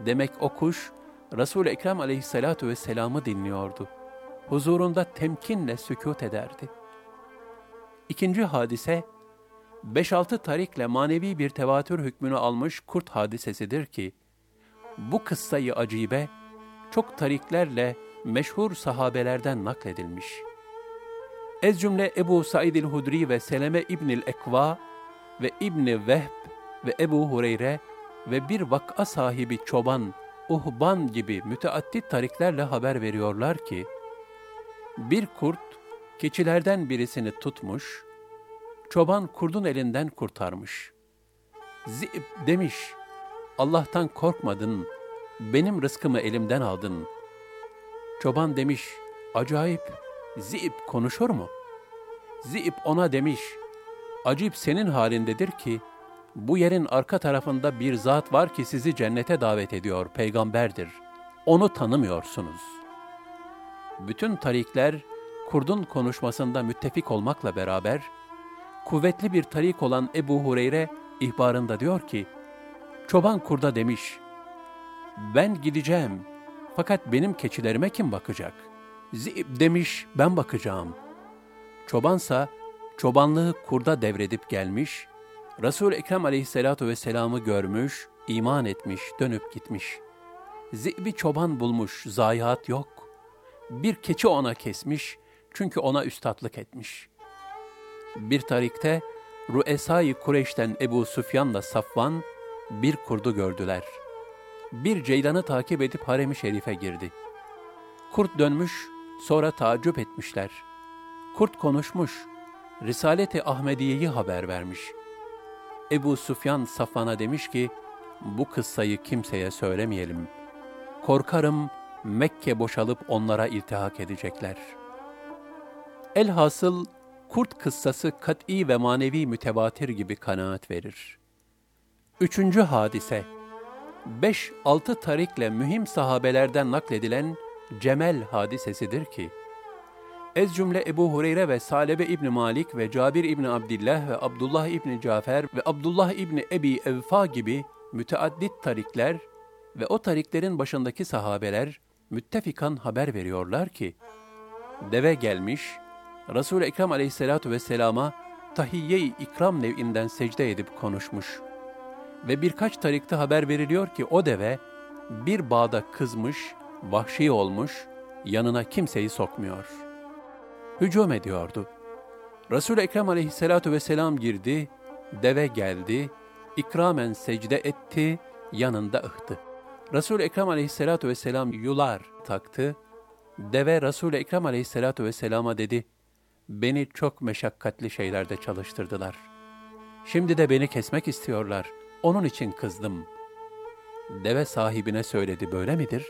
Demek o kuş, Resul-i Ekrem aleyhissalatu vesselam'ı dinliyordu. Huzurunda temkinle sükut ederdi. İkinci hadise, 5-6 tarikle manevi bir tevatür hükmünü almış kurt hadisesidir ki, bu kıssayı acibe, çok tariklerle meşhur sahabelerden nakledilmiş. Ez cümle Ebu Said el-Hudri ve Seleme İbnül Ekva ve İbni Vehb ve Ebu Hureyre ve bir vak'a sahibi çoban, uhban gibi müteaddit tariklerle haber veriyorlar ki, bir kurt keçilerden birisini tutmuş, çoban kurdun elinden kurtarmış. Zib demiş, Allah'tan korkmadın, benim rızkımı elimden aldın. Çoban demiş, acayip, Zib konuşur mu? Zib ona demiş, acip senin halindedir ki, bu yerin arka tarafında bir zat var ki sizi cennete davet ediyor, peygamberdir. Onu tanımıyorsunuz. Bütün tarikler, kurdun konuşmasında müttefik olmakla beraber, kuvvetli bir tarik olan Ebu Hureyre ihbarında diyor ki, çoban kurda demiş, ben gideceğim fakat benim keçilerime kim bakacak? Zib demiş, ben bakacağım. Çobansa, çobanlığı kurda devredip gelmiş, Resul-i Ekrem aleyhissalatu vesselam'ı görmüş, iman etmiş, dönüp gitmiş. Zibi çoban bulmuş, zayiat yok. Bir keçi ona kesmiş, çünkü ona üstatlık etmiş. Bir tarikte, Ruesai Kureyş'ten Ebu Süfyan'la Safvan, bir kurdu gördüler. Bir ceylanı takip edip harem-i şerife girdi. Kurt dönmüş, sonra tacip etmişler. Kurt konuşmuş, Risalet-i Ahmediye'yi haber vermiş.'' Ebu Sufyan Safvan'a demiş ki, bu kıssayı kimseye söylemeyelim. Korkarım Mekke boşalıp onlara iltihak edecekler. Elhasıl kurt kıssası kat'i ve manevi mütevatir gibi kanaat verir. Üçüncü hadise, beş altı tarikle mühim sahabelerden nakledilen Cemel hadisesidir ki, Ez cümle Ebu Hureyre ve Salebe İbni Malik ve Cabir İbni Abdillah ve Abdullah İbni Cafer ve Abdullah İbni Ebi Evfa gibi müteaddit tarikler ve o tariklerin başındaki sahabeler müttefikan haber veriyorlar ki, deve gelmiş, Resul-i Ekrem aleyhissalatu vesselama tahiyye-i ikram nevinden secde edip konuşmuş. Ve birkaç tarikte haber veriliyor ki o deve bir bağda kızmış, vahşi olmuş, yanına kimseyi sokmuyor.'' hücum ediyordu. Resul-i Ekrem aleyhissalatu vesselam girdi, deve geldi, ikramen secde etti, yanında ıhtı. Resul-i Ekrem aleyhissalatu vesselam yular taktı, deve Resul-i Ekrem aleyhissalatu vesselama dedi, beni çok meşakkatli şeylerde çalıştırdılar. Şimdi de beni kesmek istiyorlar, onun için kızdım. Deve sahibine söyledi, böyle midir?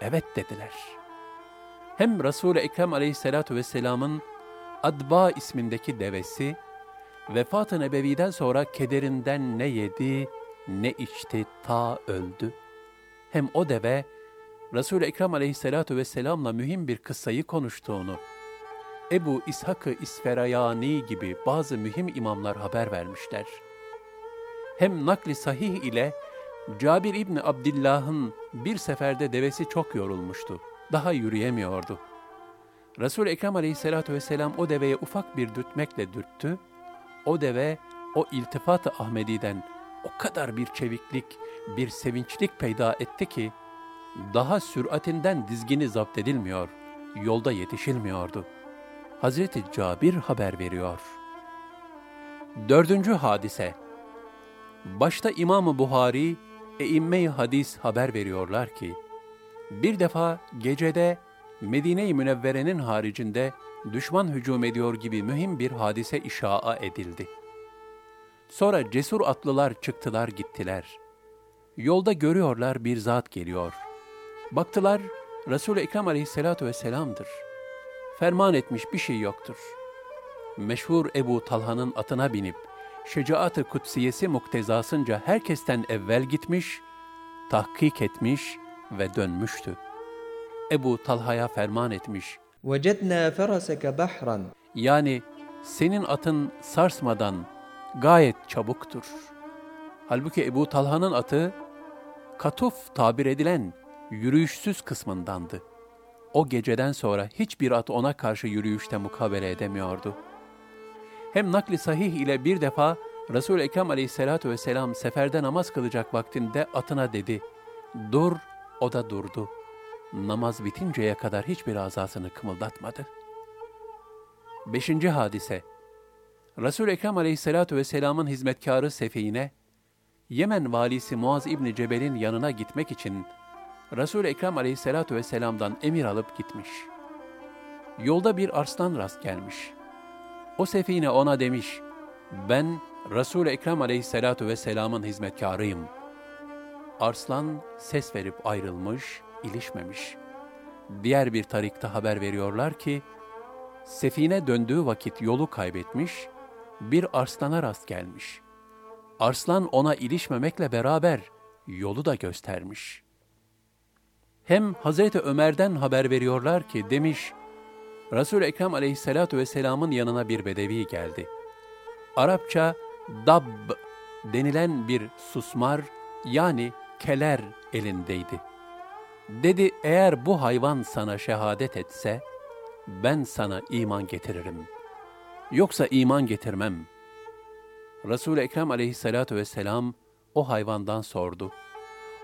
Evet dediler.'' hem Resul-i Ekrem aleyhissalatu vesselamın Adba ismindeki devesi, vefat-ı nebeviden sonra kederinden ne yedi ne içti ta öldü. Hem o deve, Resul-i Ekrem aleyhissalatu vesselamla mühim bir kıssayı konuştuğunu, Ebu İshak-ı İsferayani gibi bazı mühim imamlar haber vermişler. Hem nakli sahih ile Cabir İbni Abdillah'ın bir seferde devesi çok yorulmuştu daha yürüyemiyordu. Resul-i Ekrem aleyhissalatu vesselam o deveye ufak bir dürtmekle dürttü. O deve o iltifat-ı Ahmedi'den o kadar bir çeviklik, bir sevinçlik peyda etti ki, daha süratinden dizgini zapt edilmiyor, yolda yetişilmiyordu. Hazreti Cabir haber veriyor. Dördüncü hadise, başta İmam-ı Buhari, e hadis haber veriyorlar ki, bir defa gecede Medine-i Münevvere'nin haricinde düşman hücum ediyor gibi mühim bir hadise işaa edildi. Sonra cesur atlılar çıktılar gittiler. Yolda görüyorlar bir zat geliyor. Baktılar Resul-i Ekrem aleyhissalatu vesselam'dır Ferman etmiş bir şey yoktur. Meşhur Ebu Talha'nın atına binip şecaat-ı kutsiyesi muktezasınca herkesten evvel gitmiş, tahkik etmiş ve dönmüştü. Ebu Talha'ya ferman etmiş. وجدنا فرسك بحرا Yani senin atın sarsmadan gayet çabuktur. Halbuki Ebu Talha'nın atı katuf tabir edilen yürüyüşsüz kısmındandı. O geceden sonra hiçbir at ona karşı yürüyüşte mukabele edemiyordu. Hem nakli sahih ile bir defa resul Ekrem aleyhissalatu vesselam seferde namaz kılacak vaktinde atına dedi, dur, o da durdu. Namaz bitinceye kadar hiçbir azasını kımıldatmadı. Beşinci hadise, resul Ekrem aleyhissalatu vesselamın hizmetkarı Sefine, Yemen valisi Muaz İbni Cebel'in yanına gitmek için Resul-i Ekrem aleyhissalatu vesselam'dan emir alıp gitmiş. Yolda bir arslan rast gelmiş. O sefine ona demiş, ben Resul-i Ekrem aleyhissalatu vesselamın hizmetkarıyım. Arslan ses verip ayrılmış, ilişmemiş. Diğer bir tarikta haber veriyorlar ki, Sefine döndüğü vakit yolu kaybetmiş, bir arslana rast gelmiş. Arslan ona ilişmemekle beraber yolu da göstermiş.'' Hem Hazreti Ömer'den haber veriyorlar ki demiş, Resul-i Ekrem aleyhissalatu vesselamın yanına bir bedevi geldi. Arapça dab denilen bir susmar yani keler elindeydi. Dedi eğer bu hayvan sana şehadet etse, ben sana iman getiririm. Yoksa iman getirmem. Resul-i Ekrem aleyhissalatu vesselam o hayvandan sordu.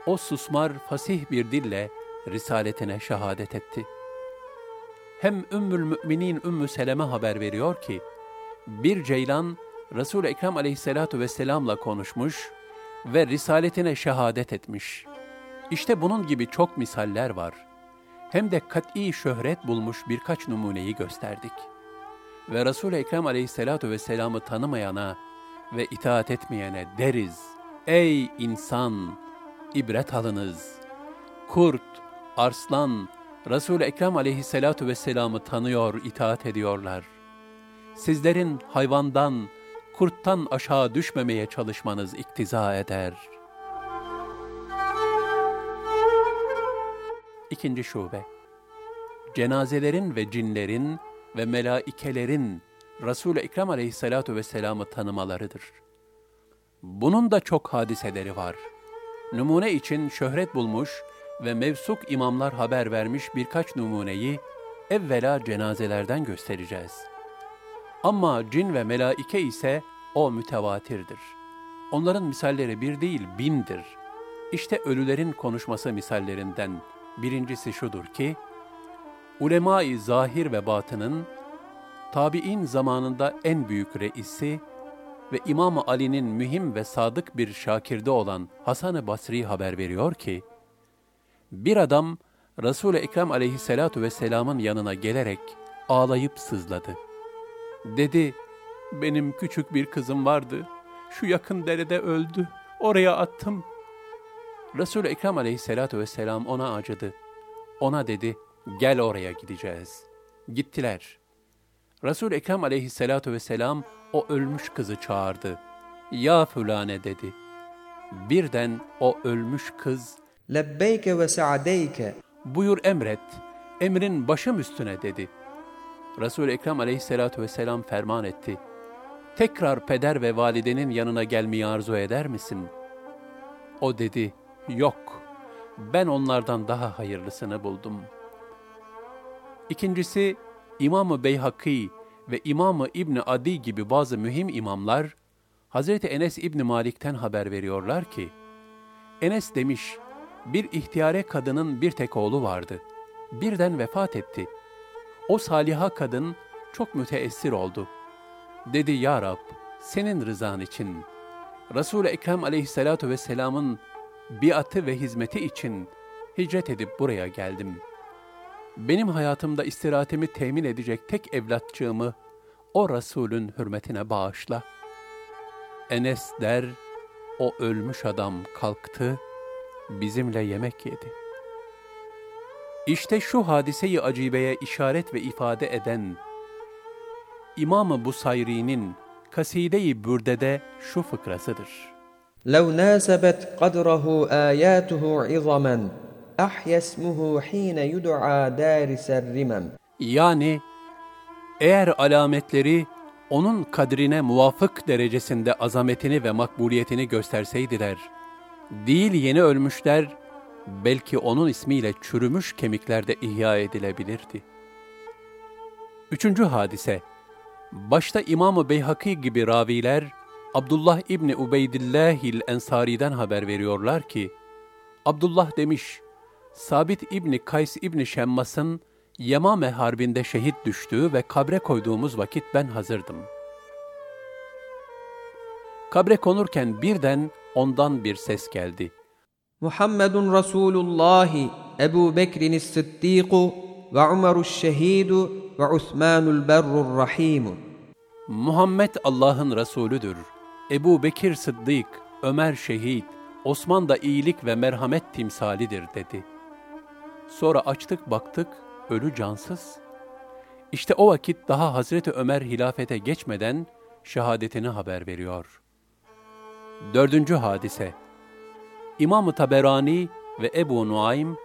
O susmar fasih bir dille, risaletine şehadet etti. Hem Ümmül Müminin Ümmü Seleme haber veriyor ki, bir ceylan Resul Ekrem Aleyhissalatu vesselam'la konuşmuş ve risaletine şehadet etmiş. İşte bunun gibi çok misaller var. Hem de kat'i şöhret bulmuş birkaç numuneyi gösterdik. Ve Resul Ekrem Aleyhissalatu vesselam'ı tanımayana ve itaat etmeyene deriz: Ey insan, ibret alınız. Kurt, arslan, Resul-i Ekrem aleyhissalatu vesselam'ı tanıyor, itaat ediyorlar. Sizlerin hayvandan, kurttan aşağı düşmemeye çalışmanız iktiza eder. İkinci şube Cenazelerin ve cinlerin ve melaikelerin Resul-i Ekrem aleyhissalatu vesselam'ı tanımalarıdır. Bunun da çok hadiseleri var. Numune için şöhret bulmuş, ve mevsuk imamlar haber vermiş birkaç numuneyi evvela cenazelerden göstereceğiz. Ama cin ve melaike ise o mütevatirdir. Onların misalleri bir değil bindir. İşte ölülerin konuşması misallerinden birincisi şudur ki, ulema-i zahir ve batının, tabi'in zamanında en büyük reisi ve İmam Ali'nin mühim ve sadık bir şakirde olan Hasan-ı Basri haber veriyor ki, bir adam Resul-i Ekrem aleyhissalatu vesselamın yanına gelerek ağlayıp sızladı. Dedi, benim küçük bir kızım vardı. Şu yakın derede öldü. Oraya attım. Resul-i Ekrem aleyhissalatu vesselam ona acıdı. Ona dedi, gel oraya gideceğiz. Gittiler. Resul-i Ekrem aleyhissalatu vesselam o ölmüş kızı çağırdı. Ya fulane dedi. Birden o ölmüş kız Lebbeyke ve sa'deyke. Buyur emret, emrin başım üstüne dedi. Resul-i Ekrem aleyhissalatu vesselam ferman etti. Tekrar peder ve validenin yanına gelmeyi arzu eder misin? O dedi, yok, ben onlardan daha hayırlısını buldum. İkincisi, İmam-ı Beyhaki ve İmam-ı İbni Adi gibi bazı mühim imamlar, Hazreti Enes İbni Malik'ten haber veriyorlar ki, Enes demiş, bir ihtiyare kadının bir tek oğlu vardı. Birden vefat etti. O saliha kadın çok müteessir oldu. Dedi ya Rab, senin rızan için, Resul-i Ekrem aleyhissalatu vesselamın biatı ve hizmeti için hicret edip buraya geldim. Benim hayatımda istirahatimi temin edecek tek evlatçığımı o Resulün hürmetine bağışla. Enes der, o ölmüş adam kalktı, bizimle yemek yedi. İşte şu hadiseyi acibeye işaret ve ifade eden İmam-ı Busayri'nin Kaside-i Bürde'de şu fıkrasıdır. لو ناسبت قدره آياته عظما أحيا اسمه حين يدعى دارس الرمم Yani eğer alametleri onun kadrine muvafık derecesinde azametini ve makbuliyetini gösterseydiler, değil yeni ölmüşler, belki onun ismiyle çürümüş kemiklerde ihya edilebilirdi. Üçüncü hadise, başta İmam-ı Beyhaki gibi raviler, Abdullah İbni Ubeydillahil Ensari'den haber veriyorlar ki, Abdullah demiş, Sabit İbni Kays İbni Şemmas'ın Yemame Harbi'nde şehit düştüğü ve kabre koyduğumuz vakit ben hazırdım. Kabre konurken birden ondan bir ses geldi. Muhammedun Resulullah, Ebu Bekrin Sıddiku ve Umarus Şehidu ve Osmanul Berrur Rahimu. Muhammed Allah'ın Resulüdür. Ebu Bekir Sıddık, Ömer şehit, Osman da iyilik ve merhamet timsalidir dedi. Sonra açtık baktık, ölü cansız. İşte o vakit daha Hazreti Ömer hilafete geçmeden şehadetini haber veriyor.'' Dördüncü hadise İmam-ı Taberani ve Ebu Nuaym,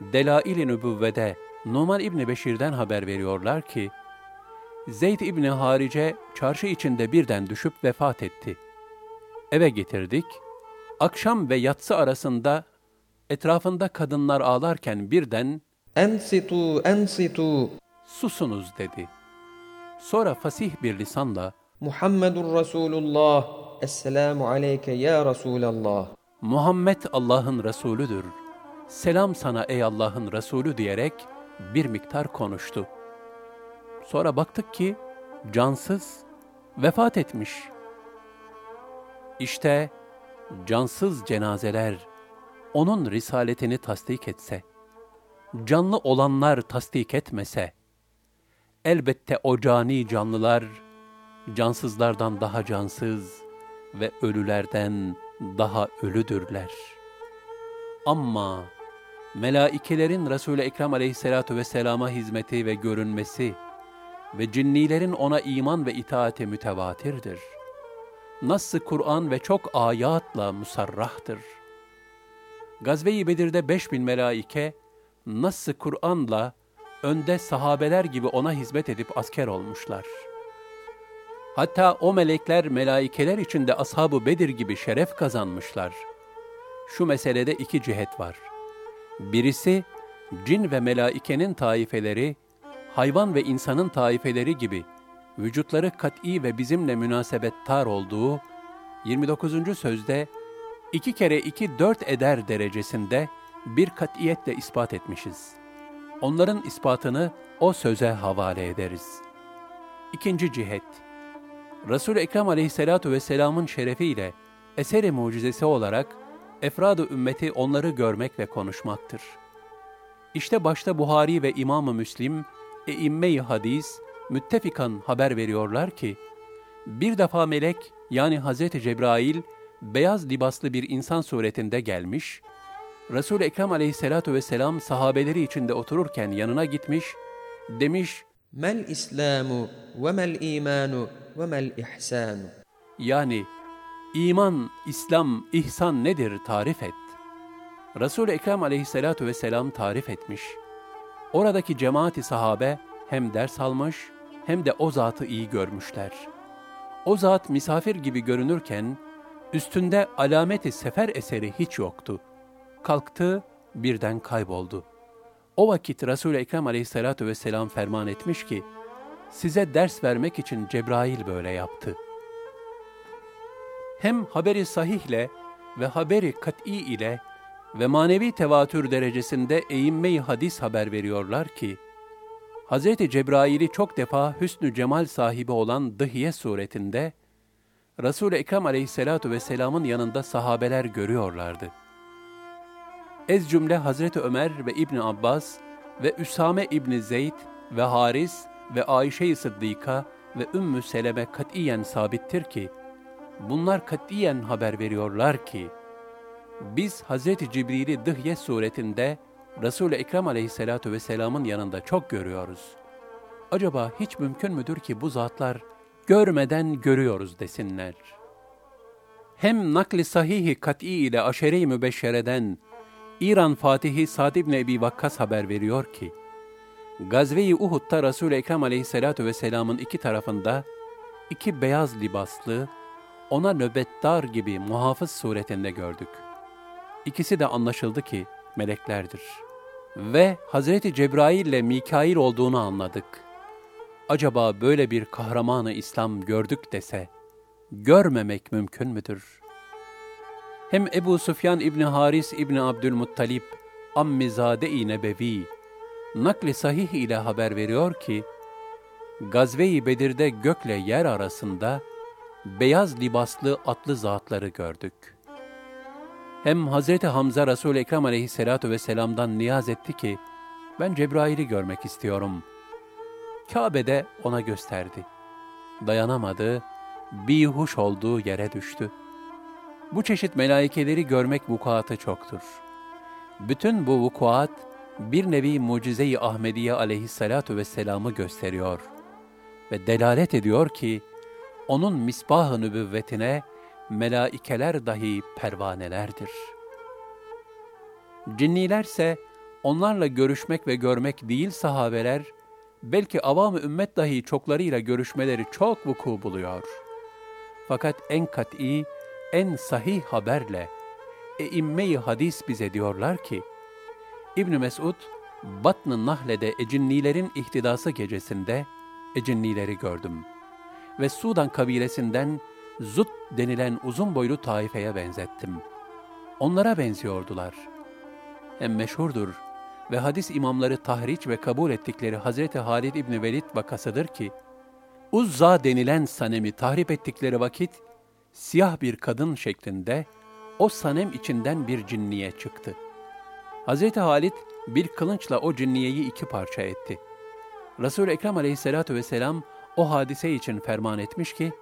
Delail-i Nübüvvede Numan İbni Beşir'den haber veriyorlar ki, Zeyd İbni Harice çarşı içinde birden düşüp vefat etti. Eve getirdik. Akşam ve yatsı arasında etrafında kadınlar ağlarken birden ensitu ensitu susunuz dedi. Sonra fasih bir lisanla Muhammedur Resulullah Esselamu aleyke ya Resulallah. Muhammed Allah'ın Resulüdür. Selam sana ey Allah'ın Resulü diyerek bir miktar konuştu. Sonra baktık ki cansız vefat etmiş. İşte cansız cenazeler onun risaletini tasdik etse, canlı olanlar tasdik etmese, elbette o cani canlılar cansızlardan daha cansız, ve ölülerden daha ölüdürler. Ama melaikelerin Resul-i Ekrem aleyhissalatu vesselama hizmeti ve görünmesi ve cinnilerin ona iman ve itaati mütevatirdir. Nasıl Kur'an ve çok ayatla musarrahtır. Gazve-i Bedir'de beş bin melaike, nasıl Kur'an'la önde sahabeler gibi ona hizmet edip asker olmuşlar. Hatta o melekler melaikeler içinde ashab-ı Bedir gibi şeref kazanmışlar. Şu meselede iki cihet var. Birisi, cin ve melaikenin taifeleri, hayvan ve insanın taifeleri gibi vücutları kat'i ve bizimle münasebettar olduğu 29. sözde iki kere iki dört eder derecesinde bir katiyetle ispat etmişiz. Onların ispatını o söze havale ederiz. İkinci cihet, Resul-i Ekrem aleyhissalatu vesselamın şerefiyle eseri mucizesi olarak efrad-ı ümmeti onları görmek ve konuşmaktır. İşte başta Buhari ve İmam-ı Müslim, e-imme-i hadis, müttefikan haber veriyorlar ki, bir defa melek yani Hazreti Cebrail, beyaz libaslı bir insan suretinde gelmiş, Resul-i Ekrem aleyhissalatu vesselam sahabeleri içinde otururken yanına gitmiş, demiş, Mel İslamu ve mel imanu ve mel ihsanu. Yani iman, İslam, ihsan nedir tarif et. resul Ekrem aleyhissalatu vesselam tarif etmiş. Oradaki cemaati sahabe hem ders almış hem de o zatı iyi görmüşler. O zat misafir gibi görünürken üstünde alameti sefer eseri hiç yoktu. Kalktı birden kayboldu.'' O vakit Resul-i Ekrem aleyhissalatu vesselam ferman etmiş ki, size ders vermek için Cebrail böyle yaptı. Hem haberi sahihle ve haberi kat'i ile ve manevi tevatür derecesinde eğimme-i hadis haber veriyorlar ki, Hz. Cebrail'i çok defa hüsnü cemal sahibi olan Dıhiye suretinde, Resul-i Ekrem aleyhissalatu vesselamın yanında sahabeler görüyorlardı. Ez cümle Hazreti Ömer ve İbni Abbas ve Üsame İbni Zeyd ve Haris ve Ayşe-i Sıddika ve Ümmü Seleme katiyen sabittir ki, Bunlar katiyen haber veriyorlar ki, biz Hz. Cibril'i dıhye suretinde Resul-i Ekrem aleyhissalatu vesselamın yanında çok görüyoruz. Acaba hiç mümkün müdür ki bu zatlar görmeden görüyoruz desinler. Hem nakli sahihi kat'i ile aşere-i mübeşşereden İran Fatihi Sa'd ibn Ebi Vakkas haber veriyor ki, Gazve-i Uhud'da Resul-i Ekrem aleyhissalatu vesselamın iki tarafında iki beyaz libaslı, ona nöbetdar gibi muhafız suretinde gördük. İkisi de anlaşıldı ki meleklerdir. Ve Hazreti Cebrail ile Mikail olduğunu anladık. Acaba böyle bir kahramanı İslam gördük dese, görmemek mümkün müdür? Hem Ebu Sufyan İbni Haris İbni Abdülmuttalip, Ammizade-i Nebevi, nakli sahih ile haber veriyor ki, Gazve-i Bedir'de gökle yer arasında beyaz libaslı atlı zatları gördük. Hem Hazreti Hamza Resul-i Ekrem aleyhissalatu vesselam'dan niyaz etti ki, ben Cebrail'i görmek istiyorum. Kabe'de ona gösterdi. Dayanamadı, bihuş olduğu yere düştü. Bu çeşit melaikeleri görmek vukuatı çoktur. Bütün bu vukuat, bir nevi mucize-i Ahmediye aleyhissalatu vesselam'ı gösteriyor ve delalet ediyor ki, onun misbah-ı nübüvvetine melaikeler dahi pervanelerdir. Cinnilerse onlarla görüşmek ve görmek değil sahabeler, belki avam-ı ümmet dahi çoklarıyla görüşmeleri çok vuku buluyor. Fakat en kat'i, en sahih haberle, e-imme-i hadis bize diyorlar ki, İbn Mesud, Batn-ı Nahle'de ecinnilerin ihtidası gecesinde ecinnileri gördüm ve Sudan kabilesinden Zut denilen uzun boylu taifeye benzettim. Onlara benziyordular. Hem meşhurdur ve hadis imamları tahriç ve kabul ettikleri Hazreti Halid İbni Velid vakasıdır ki, Uzza denilen sanemi tahrip ettikleri vakit, siyah bir kadın şeklinde o sanem içinden bir cinniye çıktı. Hazreti Halid bir kılınçla o cinniyeyi iki parça etti. Resul-i Ekrem aleyhissalatu vesselam o hadise için ferman etmiş ki,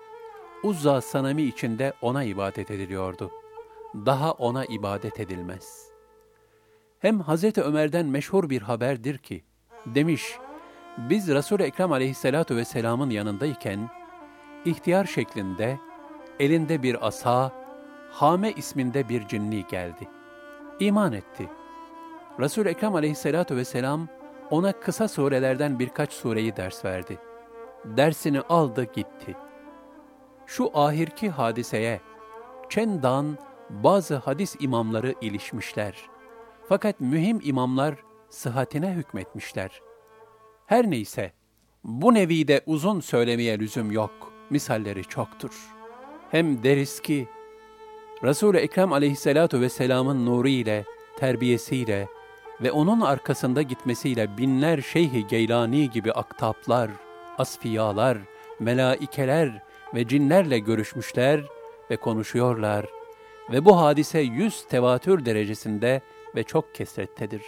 Uzza sanami içinde ona ibadet ediliyordu. Daha ona ibadet edilmez. Hem Hazreti Ömer'den meşhur bir haberdir ki, demiş, biz Resul-i Ekrem aleyhissalatu vesselamın yanındayken, ihtiyar şeklinde, elinde bir asa, Hame isminde bir cinni geldi. İman etti. Resul-i Ekrem aleyhissalatu vesselam, ona kısa surelerden birkaç sureyi ders verdi. Dersini aldı gitti. Şu ahirki hadiseye, Çendan bazı hadis imamları ilişmişler. Fakat mühim imamlar sıhhatine hükmetmişler. Her neyse, bu nevide uzun söylemeye lüzum yok, misalleri çoktur. Hem deriz ki, Resul-i Ekrem aleyhissalatu vesselamın nuru ile, terbiyesiyle, ve onun arkasında gitmesiyle binler Şeyh-i Geylani gibi aktaplar, asfiyalar, melaikeler ve cinlerle görüşmüşler ve konuşuyorlar ve bu hadise yüz tevatür derecesinde ve çok kesrettedir.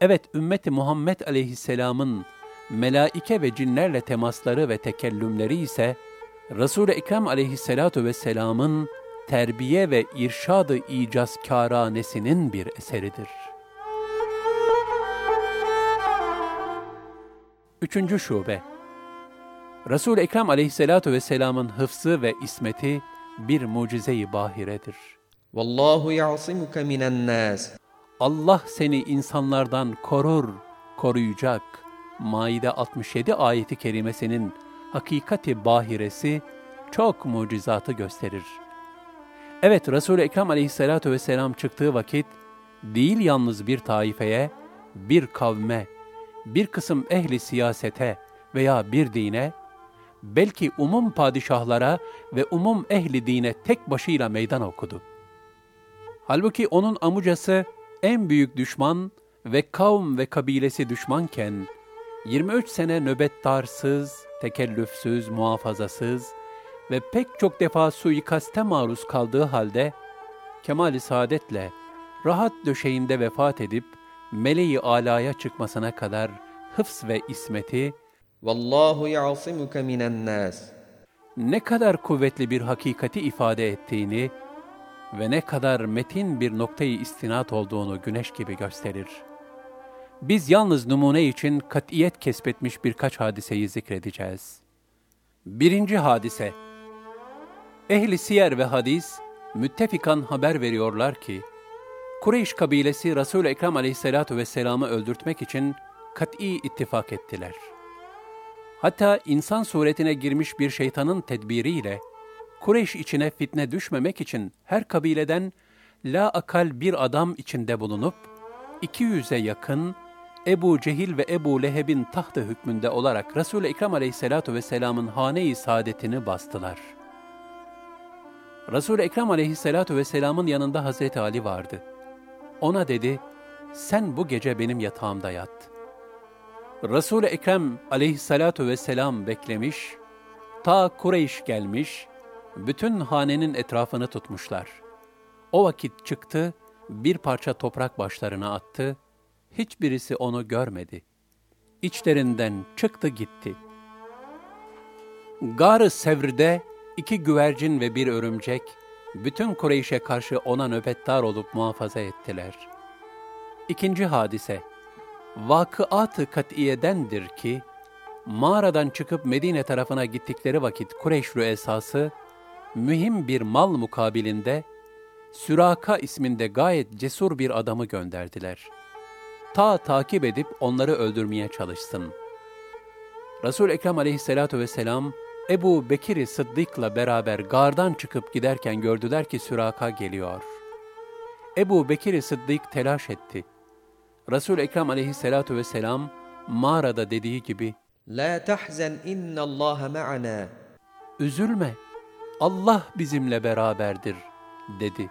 Evet, ümmeti Muhammed aleyhisselamın melaike ve cinlerle temasları ve tekellümleri ise Resul-i Ekrem aleyhisselatu vesselamın terbiye ve irşadı icazkâranesinin bir eseridir.'' Üçüncü şube Resul-i Ekrem aleyhissalatu vesselamın hıfzı ve ismeti bir mucize-i bahiredir. Vallahu ya'simuke minen nas. Allah seni insanlardan korur, koruyacak. Maide 67 ayeti kerimesinin hakikati bahiresi çok mucizatı gösterir. Evet Resul-i Ekrem aleyhissalatu vesselam çıktığı vakit değil yalnız bir taifeye, bir kavme, bir kısım ehli siyasete veya bir dine, belki umum padişahlara ve umum ehli dine tek başıyla meydan okudu. Halbuki onun amucası en büyük düşman ve kavm ve kabilesi düşmanken, 23 sene nöbettarsız, tekellüfsüz, muhafazasız ve pek çok defa suikaste maruz kaldığı halde, kemal-i saadetle rahat döşeğinde vefat edip, meleği alaya çıkmasına kadar hıfz ve ismeti Vallahu ya'simuke minen nas. ne kadar kuvvetli bir hakikati ifade ettiğini ve ne kadar metin bir noktayı istinat olduğunu güneş gibi gösterir. Biz yalnız numune için katiyet kesbetmiş birkaç hadiseyi zikredeceğiz. Birinci hadise, Ehli siyer ve hadis, müttefikan haber veriyorlar ki, Kureyş kabilesi Resul-i Ekrem aleyhissalatu vesselam'ı öldürtmek için kat'i ittifak ettiler. Hatta insan suretine girmiş bir şeytanın tedbiriyle, Kureyş içine fitne düşmemek için her kabileden la akal bir adam içinde bulunup, 200'e yakın Ebu Cehil ve Ebu Leheb'in tahtı hükmünde olarak Resul-i Ekrem aleyhissalatu vesselamın hane-i saadetini bastılar. Resul-i Ekrem aleyhissalatu vesselamın yanında Hazreti Ali vardı. Ona dedi, sen bu gece benim yatağımda yat. Resul-i Ekrem aleyhissalatu vesselam beklemiş, ta Kureyş gelmiş, bütün hanenin etrafını tutmuşlar. O vakit çıktı, bir parça toprak başlarına attı, hiçbirisi onu görmedi. İçlerinden çıktı gitti. Gar-ı Sevr'de iki güvercin ve bir örümcek, bütün Kureyş'e karşı ona nöbettar olup muhafaza ettiler. İkinci hadise, vakıat-ı katiyedendir ki, mağaradan çıkıp Medine tarafına gittikleri vakit Kureyş esası, mühim bir mal mukabilinde, Süraka isminde gayet cesur bir adamı gönderdiler. Ta takip edip onları öldürmeye çalışsın. Resul Ekrem aleyhissalatu vesselam, Ebu Bekir'i Sıddık'la beraber gardan çıkıp giderken gördüler ki Süraka geliyor. Ebu Bekir'i Sıddık telaş etti. Resul Ekrem aleyhissalatu vesselam mağarada dediği gibi La tahzen inna Allah ma'ana. Üzülme. Allah bizimle beraberdir dedi.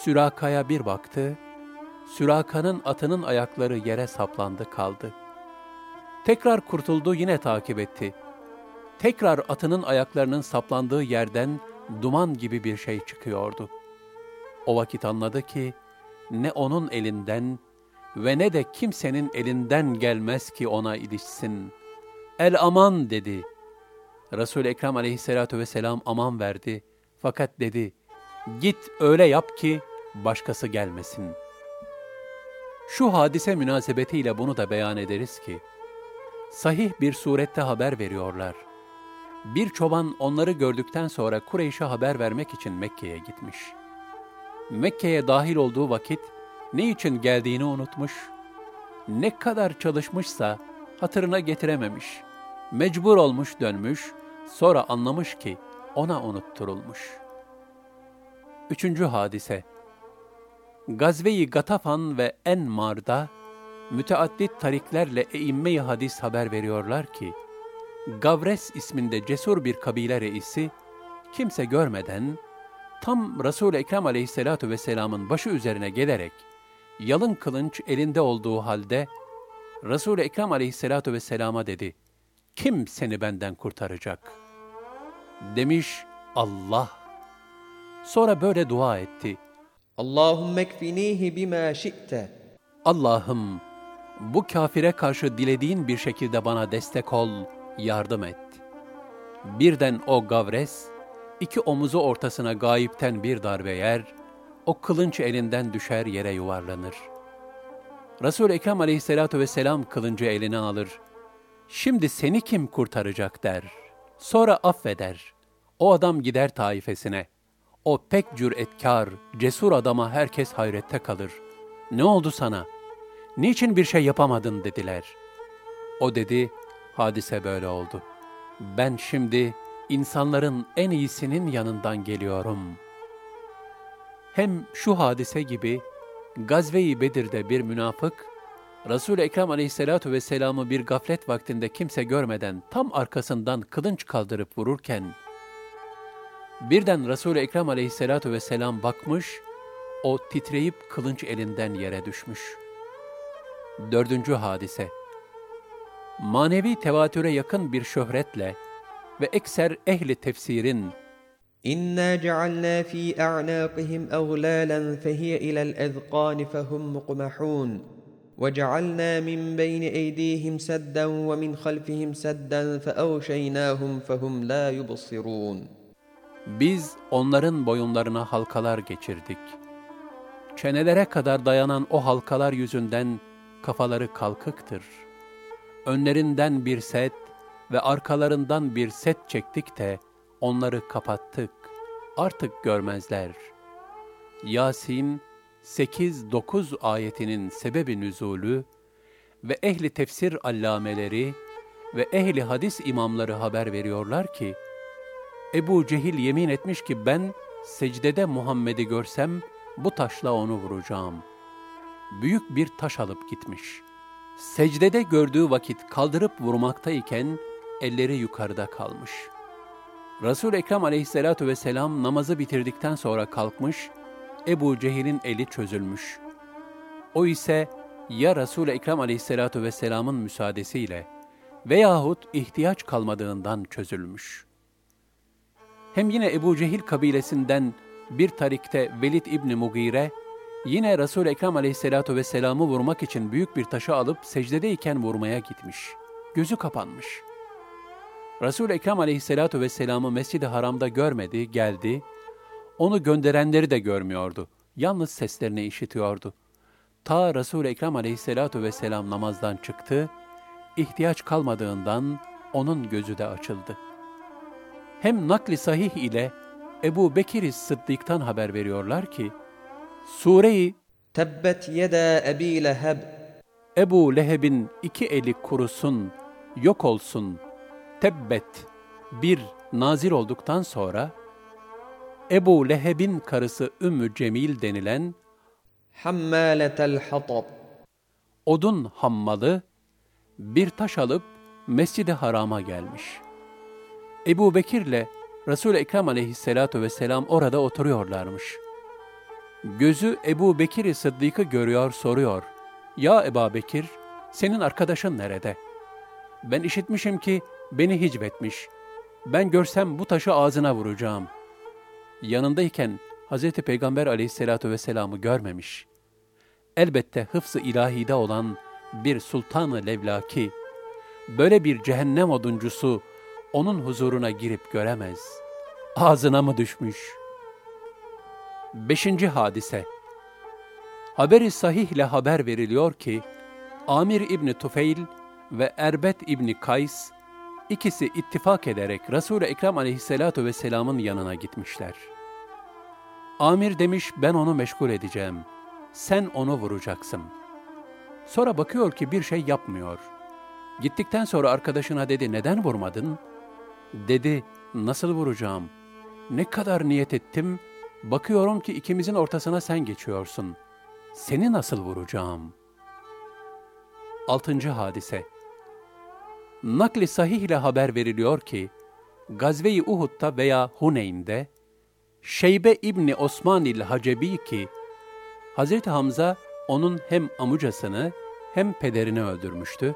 Süraka'ya bir baktı. Süraka'nın atının ayakları yere saplandı kaldı. Tekrar kurtuldu yine takip etti. Tekrar atının ayaklarının saplandığı yerden duman gibi bir şey çıkıyordu. O vakit anladı ki ne onun elinden ve ne de kimsenin elinden gelmez ki ona ilişsin. El aman dedi. Resul-i Ekrem aleyhissalatu vesselam aman verdi. Fakat dedi, git öyle yap ki başkası gelmesin. Şu hadise münasebetiyle bunu da beyan ederiz ki, sahih bir surette haber veriyorlar. Bir çoban onları gördükten sonra Kureyş'e haber vermek için Mekke'ye gitmiş. Mekke'ye dahil olduğu vakit ne için geldiğini unutmuş, ne kadar çalışmışsa hatırına getirememiş, mecbur olmuş dönmüş, sonra anlamış ki ona unutturulmuş. Üçüncü hadise Gazve-i Gatafan ve Enmar'da müteaddit tariklerle eimme-i hadis haber veriyorlar ki, Gavres isminde cesur bir kabile reisi, kimse görmeden, tam Resul-i Ekrem aleyhissalatu vesselamın başı üzerine gelerek, yalın kılınç elinde olduğu halde, Resul-i Ekrem aleyhissalatu vesselama dedi, kim seni benden kurtaracak? Demiş, Allah. Sonra böyle dua etti, Allahümme ekfinihi bima şi'te. Allah'ım, bu kafire karşı dilediğin bir şekilde bana destek ol, yardım et. Birden o gavres, iki omuzu ortasına gayipten bir darbe yer, o kılınç elinden düşer yere yuvarlanır. Resul-i Ekrem aleyhissalatu vesselam kılıncı eline alır. Şimdi seni kim kurtaracak der. Sonra affeder. O adam gider taifesine. O pek cüretkar, cesur adama herkes hayrette kalır. Ne oldu sana? Niçin bir şey yapamadın dediler. O dedi, hadise böyle oldu. Ben şimdi insanların en iyisinin yanından geliyorum. Hem şu hadise gibi Gazve-i Bedir'de bir münafık, Resul-i Ekrem aleyhissalatu vesselam'ı bir gaflet vaktinde kimse görmeden tam arkasından kılınç kaldırıp vururken, birden Resul-i Ekrem aleyhissalatu vesselam bakmış, o titreyip kılınç elinden yere düşmüş. Dördüncü hadise, manevi tevatüre yakın bir şöhretle ve ekser ehli tefsirin İnna cealna fi a'naqihim aghlalan fehiye ila'l ezqan fehum muqmahun. وجعلنا من بين أيديهم سدا ومن خلفهم سدا فأغشيناهم فهم لا يبصرون biz onların boyunlarına halkalar geçirdik. Çenelere kadar dayanan o halkalar yüzünden kafaları kalkıktır. Önlerinden bir set ve arkalarından bir set çektik de onları kapattık. Artık görmezler. Yasin 8-9 ayetinin sebebi nüzulü ve ehli tefsir allameleri ve ehli hadis imamları haber veriyorlar ki, Ebu Cehil yemin etmiş ki ben secdede Muhammed'i görsem bu taşla onu vuracağım. Büyük bir taş alıp gitmiş. Secdede gördüğü vakit kaldırıp vurmaktayken elleri yukarıda kalmış. Resul Ekrem Aleyhissalatu vesselam namazı bitirdikten sonra kalkmış, Ebu Cehil'in eli çözülmüş. O ise ya Resul Ekrem Aleyhissalatu vesselam'ın müsaadesiyle veyahut ihtiyaç kalmadığından çözülmüş.'' Hem yine Ebu Cehil kabilesinden bir tarikte Velid İbni Mugire, yine resul Ekrem aleyhissalatu vesselam'ı vurmak için büyük bir taşı alıp secdedeyken vurmaya gitmiş. Gözü kapanmış. resul Ekrem aleyhissalatu vesselam'ı Mescid-i Haram'da görmedi, geldi. Onu gönderenleri de görmüyordu. Yalnız seslerini işitiyordu. Ta resul Ekrem aleyhissalatu vesselam namazdan çıktı, ihtiyaç kalmadığından onun gözü de açıldı.'' Hem nakli sahih ile Ebu Bekir Sıddık'tan haber veriyorlar ki, Sure-i Tebbet yeda Ebi Leheb. Ebu Leheb'in iki eli kurusun, yok olsun, tebbet, bir nazir olduktan sonra, Ebu Leheb'in karısı Ümmü Cemil denilen Hammaletel hatab. Odun hammalı bir taş alıp Mescid-i Haram'a gelmiş.'' Ebu Bekir'le Resul-i Ekrem aleyhissalatu vesselam orada oturuyorlarmış. Gözü Ebu Bekir Sıddık'ı görüyor, soruyor. Ya Ebu Bekir, senin arkadaşın nerede? Ben işitmişim ki beni hicvetmiş. Ben görsem bu taşı ağzına vuracağım. Yanındayken Hz. Peygamber aleyhissalatu vesselam'ı görmemiş. Elbette hıfzı ilahide olan bir sultanı levlaki, böyle bir cehennem oduncusu, onun huzuruna girip göremez. Ağzına mı düşmüş? Beşinci hadise Haberi sahihle haber veriliyor ki, Amir İbni Tufeil ve Erbet İbni Kays, ikisi ittifak ederek Resul-i Ekrem aleyhissalatu vesselamın yanına gitmişler. Amir demiş, ben onu meşgul edeceğim. Sen onu vuracaksın. Sonra bakıyor ki bir şey yapmıyor. Gittikten sonra arkadaşına dedi, neden vurmadın?'' Dedi, nasıl vuracağım? Ne kadar niyet ettim, bakıyorum ki ikimizin ortasına sen geçiyorsun. Seni nasıl vuracağım? Altıncı hadise Nakli sahih ile haber veriliyor ki, Gazve-i Uhud'da veya Huneyn'de, Şeybe İbni Osman il Hacebi ki, Hz. Hamza onun hem amucasını hem pederini öldürmüştü,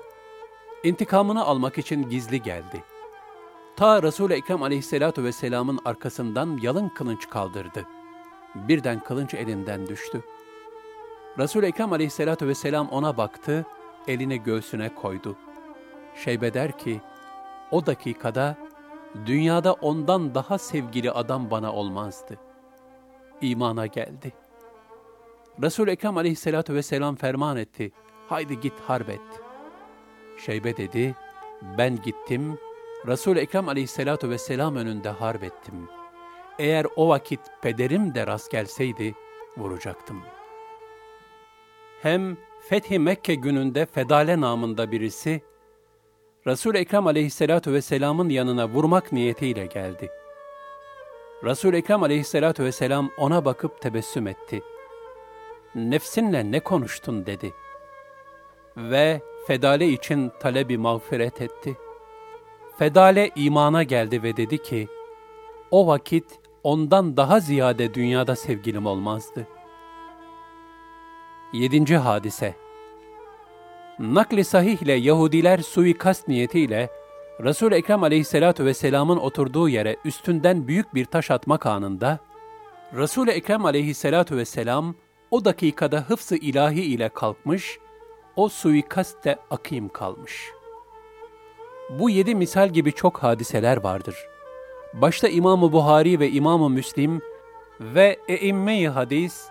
intikamını almak için gizli geldi. Ta Resul-i Ekrem aleyhissalatu vesselamın arkasından yalın kılınç kaldırdı. Birden kılınç elinden düştü. Resul-i Ekrem aleyhissalatu vesselam ona baktı, elini göğsüne koydu. Şeybe der ki, o dakikada dünyada ondan daha sevgili adam bana olmazdı. İmana geldi. Resul-i Ekrem aleyhissalatu vesselam ferman etti, haydi git harbet. Şeybe dedi, ben gittim, Resul-i Ekrem aleyhissalatu vesselam önünde harp ettim. Eğer o vakit pederim de rast gelseydi, vuracaktım. Hem Fethi Mekke gününde Fedale namında birisi, Resul-i Ekrem aleyhissalatu vesselamın yanına vurmak niyetiyle geldi. Resul-i Ekrem aleyhissalatu vesselam ona bakıp tebessüm etti. Nefsinle ne konuştun dedi. Ve Fedale için talebi mağfiret etti.'' Fedale imana geldi ve dedi ki, o vakit ondan daha ziyade dünyada sevgilim olmazdı. Yedinci hadise Nakli sahih ile Yahudiler suikast niyetiyle Resul-i Ekrem aleyhissalatu vesselamın oturduğu yere üstünden büyük bir taş atmak anında, Resul-i Ekrem aleyhissalatu vesselam o dakikada hıfsı ilahi ile kalkmış, o suikast de akim kalmış. Bu yedi misal gibi çok hadiseler vardır. Başta İmam-ı Buhari ve İmam-ı Müslim ve eimme-i hadis,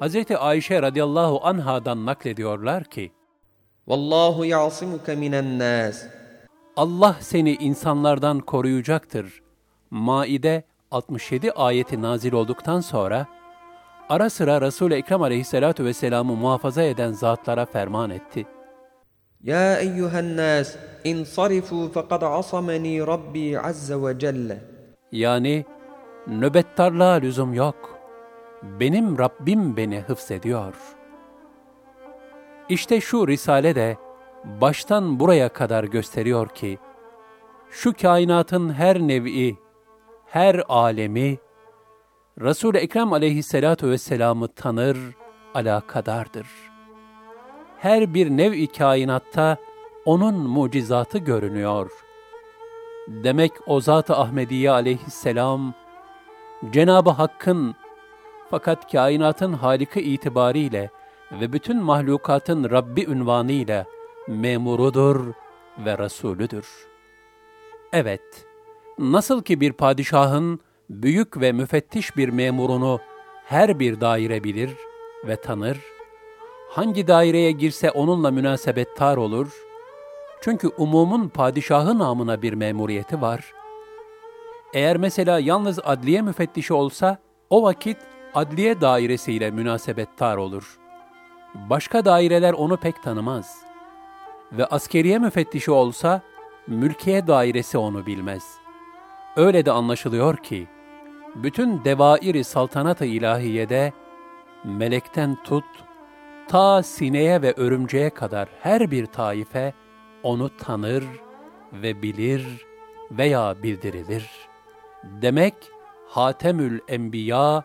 Hz. Ayşe radıyallahu anhadan naklediyorlar ki, Vallahu ya'simuke minen nas. Allah seni insanlardan koruyacaktır. Maide 67 ayeti nazil olduktan sonra, ara sıra Resul-i Ekrem aleyhissalatu vesselam'ı muhafaza eden zatlara ferman etti. Eyyuhen nas, insarifu fekad asamani Rabbi azze ve celle. Yani nöbettarlığa lüzum yok. Benim Rabbim beni hıfzediyor. İşte şu risale de baştan buraya kadar gösteriyor ki, şu kainatın her nevi, her alemi, Resul-i Ekrem aleyhissalatu vesselam'ı tanır, alakadardır. Her bir nev-i kainatta onun mucizatı görünüyor. Demek o Zat-ı Ahmediye aleyhisselam, Cenab-ı Hakk'ın fakat kainatın halika itibariyle ve bütün mahlukatın Rabbi ünvanıyla memurudur ve Resulüdür. Evet, nasıl ki bir padişahın büyük ve müfettiş bir memurunu her bir daire bilir ve tanır, hangi daireye girse onunla münasebettar olur, çünkü umumun padişahı namına bir memuriyeti var. Eğer mesela yalnız adliye müfettişi olsa, o vakit adliye dairesiyle münasebettar olur. Başka daireler onu pek tanımaz. Ve askeriye müfettişi olsa, mülkiye dairesi onu bilmez. Öyle de anlaşılıyor ki, bütün devairi saltanat-ı ilahiyede, melekten tut, ta sineye ve örümceğe kadar her bir taife onu tanır ve bilir veya bildirilir. Demek Hatemül Enbiya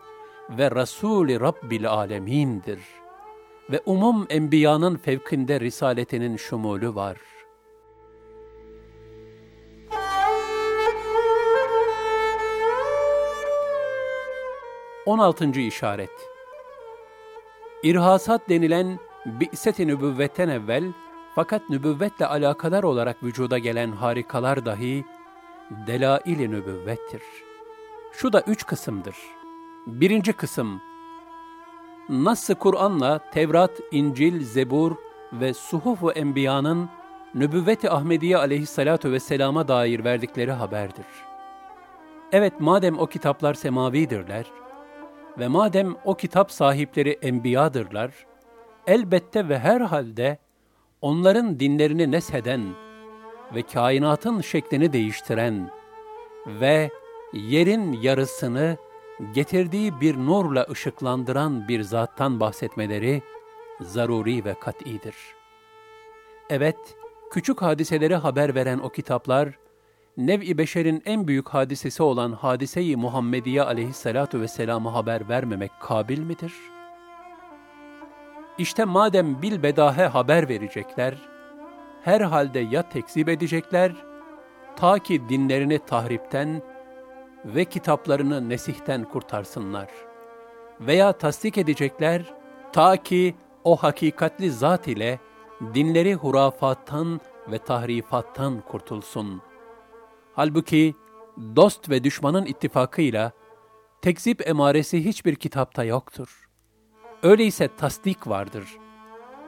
ve Resul-i Rabbil Alemin'dir. Ve umum enbiyanın fevkinde risaletinin şumulü var. On altıncı işaret İrhasat denilen bi'set-i nübüvvetten evvel fakat nübüvvetle alakadar olarak vücuda gelen harikalar dahi delail-i nübüvvettir. Şu da üç kısımdır. Birinci kısım, Nas-ı Kur'an'la Tevrat, İncil, Zebur ve Suhuf-u Enbiya'nın nübüvvet-i Ahmediye aleyhissalatu vesselama dair verdikleri haberdir. Evet madem o kitaplar semavidirler ve madem o kitap sahipleri enbiyadırlar, elbette ve herhalde onların dinlerini nesheden ve kainatın şeklini değiştiren ve yerin yarısını getirdiği bir nurla ışıklandıran bir zattan bahsetmeleri zaruri ve kat'idir. Evet, küçük hadiseleri haber veren o kitaplar, nev-i beşerin en büyük hadisesi olan hadise-i Muhammediye aleyhissalatu vesselam'ı haber vermemek kabil midir? İşte madem bilbedahe haber verecekler, herhalde ya tekzip edecekler, ta ki dinlerini tahripten ve kitaplarını nesihten kurtarsınlar. Veya tasdik edecekler, ta ki o hakikatli zat ile dinleri hurafattan ve tahrifattan kurtulsun. Halbuki dost ve düşmanın ittifakıyla tekzip emaresi hiçbir kitapta yoktur. Öyleyse tasdik vardır.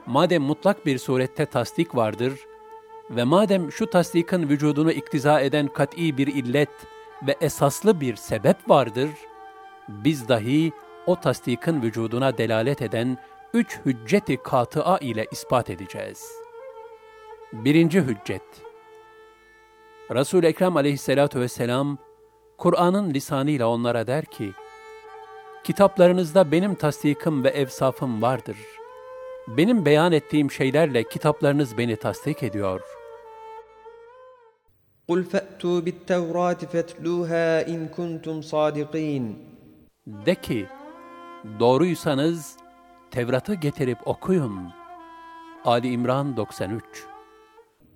Madem mutlak bir surette tasdik vardır ve madem şu tasdikin vücudunu iktiza eden kat'i bir illet ve esaslı bir sebep vardır, biz dahi o tasdikin vücuduna delalet eden üç hücceti katıa ile ispat edeceğiz. Birinci hüccet Resul-i Ekrem aleyhissalatu vesselam, Kur'an'ın lisanıyla onlara der ki, Kitaplarınızda benim tasdikim ve evsafım vardır. Benim beyan ettiğim şeylerle kitaplarınız beni tasdik ediyor.'' قُلْ فَأْتُوا بِالتَّوْرَاتِ فَاتْلُوهَا اِنْ كُنْتُمْ صَادِقِينَ De ki, doğruysanız Tevrat'ı getirip okuyun. Ali İmran 93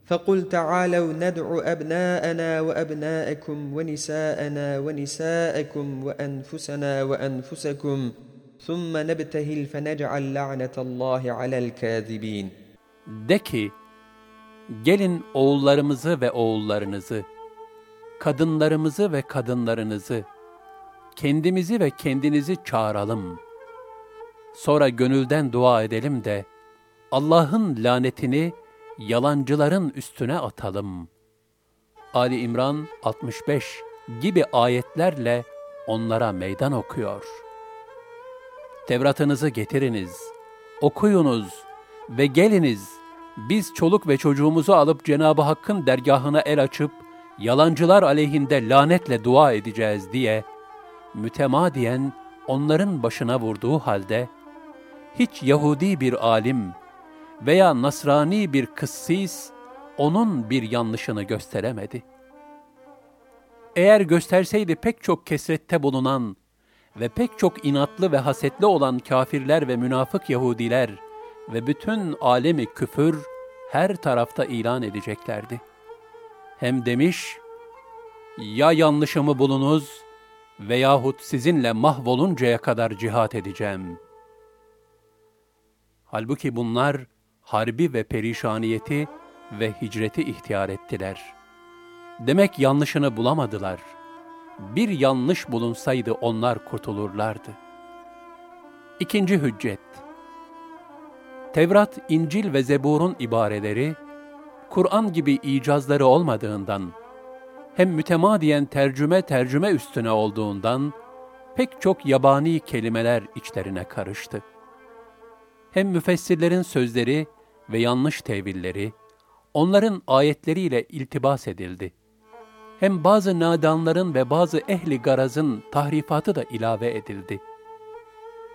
فَقُلْ تَعَالَوْا نَدْعُ أَبْنَاءَنَا وَأَبْنَاءَكُمْ وَنِسَاءَنَا وَنِسَاءَكُمْ وَأَنفُسَنَا وَأَنفُسَكُمْ ثُمَّ نَبْتَهِلْ فَنَجْعَلْ لَعْنَةَ اللّٰهِ عَلَى الْكَاذِبِينَ De ki, gelin oğullarımızı ve oğullarınızı, kadınlarımızı ve kadınlarınızı, kendimizi ve kendinizi çağıralım. Sonra gönülden dua edelim de, Allah'ın lanetini yalancıların üstüne atalım. Ali İmran 65 gibi ayetlerle onlara meydan okuyor. Tevratınızı getiriniz, okuyunuz ve geliniz, biz çoluk ve çocuğumuzu alıp Cenab-ı Hakk'ın dergahına el açıp, yalancılar aleyhinde lanetle dua edeceğiz diye, mütemadiyen onların başına vurduğu halde, hiç Yahudi bir alim veya Nasrani bir kıssis, onun bir yanlışını gösteremedi. Eğer gösterseydi pek çok kesrette bulunan ve pek çok inatlı ve hasetli olan kafirler ve münafık Yahudiler ve bütün alemi küfür her tarafta ilan edeceklerdi. Hem demiş, ya yanlışımı bulunuz veyahut sizinle mahvoluncaya kadar cihat edeceğim. Halbuki bunlar harbi ve perişaniyeti ve hicreti ihtiyar ettiler. Demek yanlışını bulamadılar. Bir yanlış bulunsaydı onlar kurtulurlardı. İkinci hüccet Tevrat, İncil ve Zebur'un ibareleri, Kur'an gibi icazları olmadığından, hem mütemadiyen tercüme tercüme üstüne olduğundan, pek çok yabani kelimeler içlerine karıştı. Hem müfessirlerin sözleri ve yanlış tevilleri, onların ayetleriyle iltibas edildi. Hem bazı nadanların ve bazı ehli garazın tahrifatı da ilave edildi.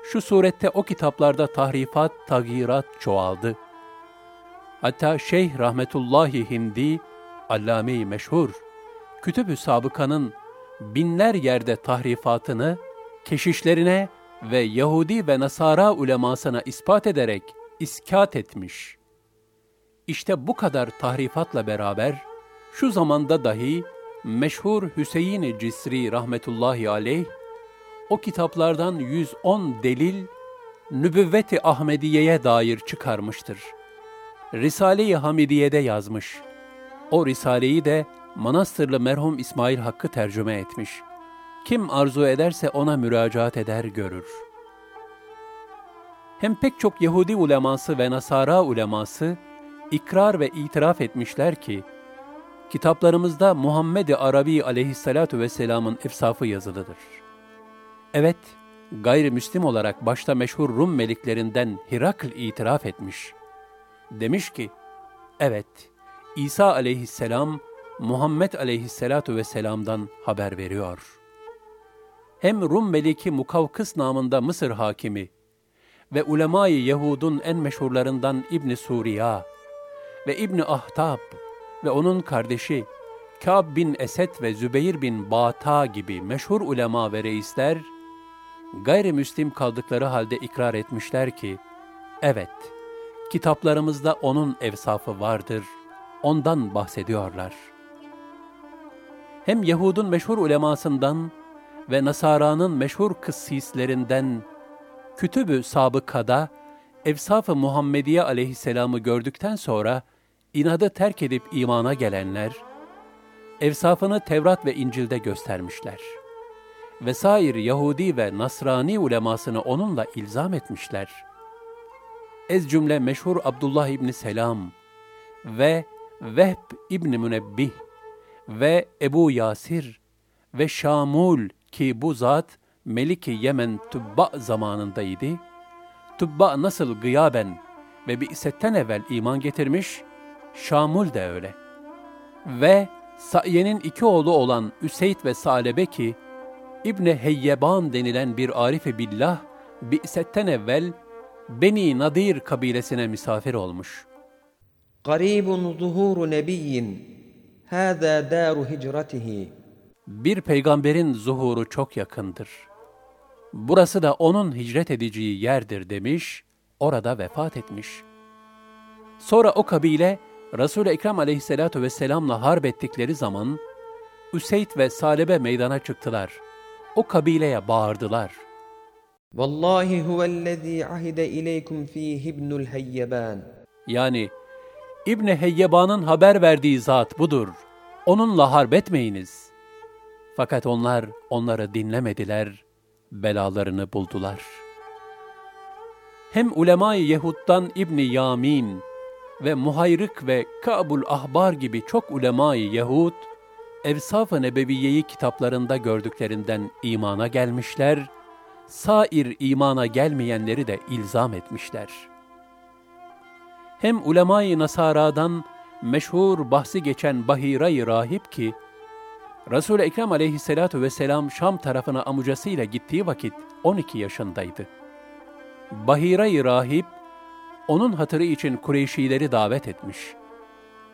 Şu surette o kitaplarda tahrifat, tagyirat çoğaldı. Hatta Şeyh Rahmetullahi Hindi, allame-i meşhur, Kütüb-ü Sabıka'nın binler yerde tahrifatını, keşişlerine ve Yahudi ve Nasara ulemasına ispat ederek iskat etmiş. İşte bu kadar tahrifatla beraber, şu zamanda dahi meşhur Hüseyin Cisri rahmetullahi aleyh, o kitaplardan 110 delil, Nübüvvet-i Ahmediye'ye dair çıkarmıştır. Risale-i Hamidiye'de yazmış. O Risale'yi de Manastırlı merhum İsmail Hakkı tercüme etmiş. Kim arzu ederse ona müracaat eder görür. Hem pek çok Yahudi uleması ve Nasara uleması ikrar ve itiraf etmişler ki, kitaplarımızda Muhammed-i Arabi aleyhissalatu vesselamın efsafı yazılıdır. Evet, gayrimüslim olarak başta meşhur Rum meliklerinden Hirakl itiraf etmiş. Demiş ki, evet, İsa aleyhisselam, Muhammed aleyhissalatu vesselam'dan haber veriyor. Hem Rum meliki Mukavkıs namında Mısır hakimi ve ulemayı Yahud'un en meşhurlarından İbni Suriya ve İbni Ahtab ve onun kardeşi Kâb bin Esed ve Zübeyir bin Bata gibi meşhur ulema ve reisler, gayrimüslim kaldıkları halde ikrar etmişler ki, evet, kitaplarımızda onun evsafı vardır, ondan bahsediyorlar. Hem Yahud'un meşhur ulemasından ve Nasara'nın meşhur kıssislerinden Kütübü Sabıka'da Evsaf-ı Muhammediye aleyhisselamı gördükten sonra inadı terk edip imana gelenler, evsafını Tevrat ve İncil'de göstermişler. Vesair Yahudi ve Nasrani ulemasını onunla ilzam etmişler. Ez cümle meşhur Abdullah İbni Selam ve Vehb İbni Münebbih ve Ebu Yasir ve Şamul ki bu zat Meliki Yemen Tübba zamanındaydı. Tübba nasıl gıyaben ve bir isetten evvel iman getirmiş, Şamul de öyle. Ve Sa'ye'nin iki oğlu olan Üseyd ve Salebe ki, İbni Heyyeban denilen bir arife billah, Bi'setten evvel Beni Nadir kabilesine misafir olmuş. Garibun zuhuru nebiyyin, hâzâ dâru hicratihi. Bir peygamberin zuhuru çok yakındır. Burası da onun hicret edeceği yerdir demiş, orada vefat etmiş. Sonra o kabile Resul-i Ekrem aleyhissalatu vesselamla harp ettikleri zaman Üseyd ve Salebe meydana çıktılar. O kabileye bağırdılar. Vallahi huvellezî ahide ileykum fîh ibnul heyyeban. Yani İbni Heyyeban'ın haber verdiği zat budur. Onunla harp etmeyiniz. Fakat onlar onları dinlemediler, belalarını buldular. Hem ulemayı Yehud'dan İbni Yamin ve Muhayrık ve Ka'bul Ahbar gibi çok ulemayı Yehud, Evsaf-ı Nebeviye'yi kitaplarında gördüklerinden imana gelmişler, sair imana gelmeyenleri de ilzam etmişler. Hem ulemayı Nasara'dan meşhur bahsi geçen Bahira-i Rahip ki, Resul-i Ekrem aleyhissalatu vesselam Şam tarafına amucasıyla gittiği vakit 12 yaşındaydı. Bahira-i Rahip, onun hatırı için Kureyşileri davet etmiş.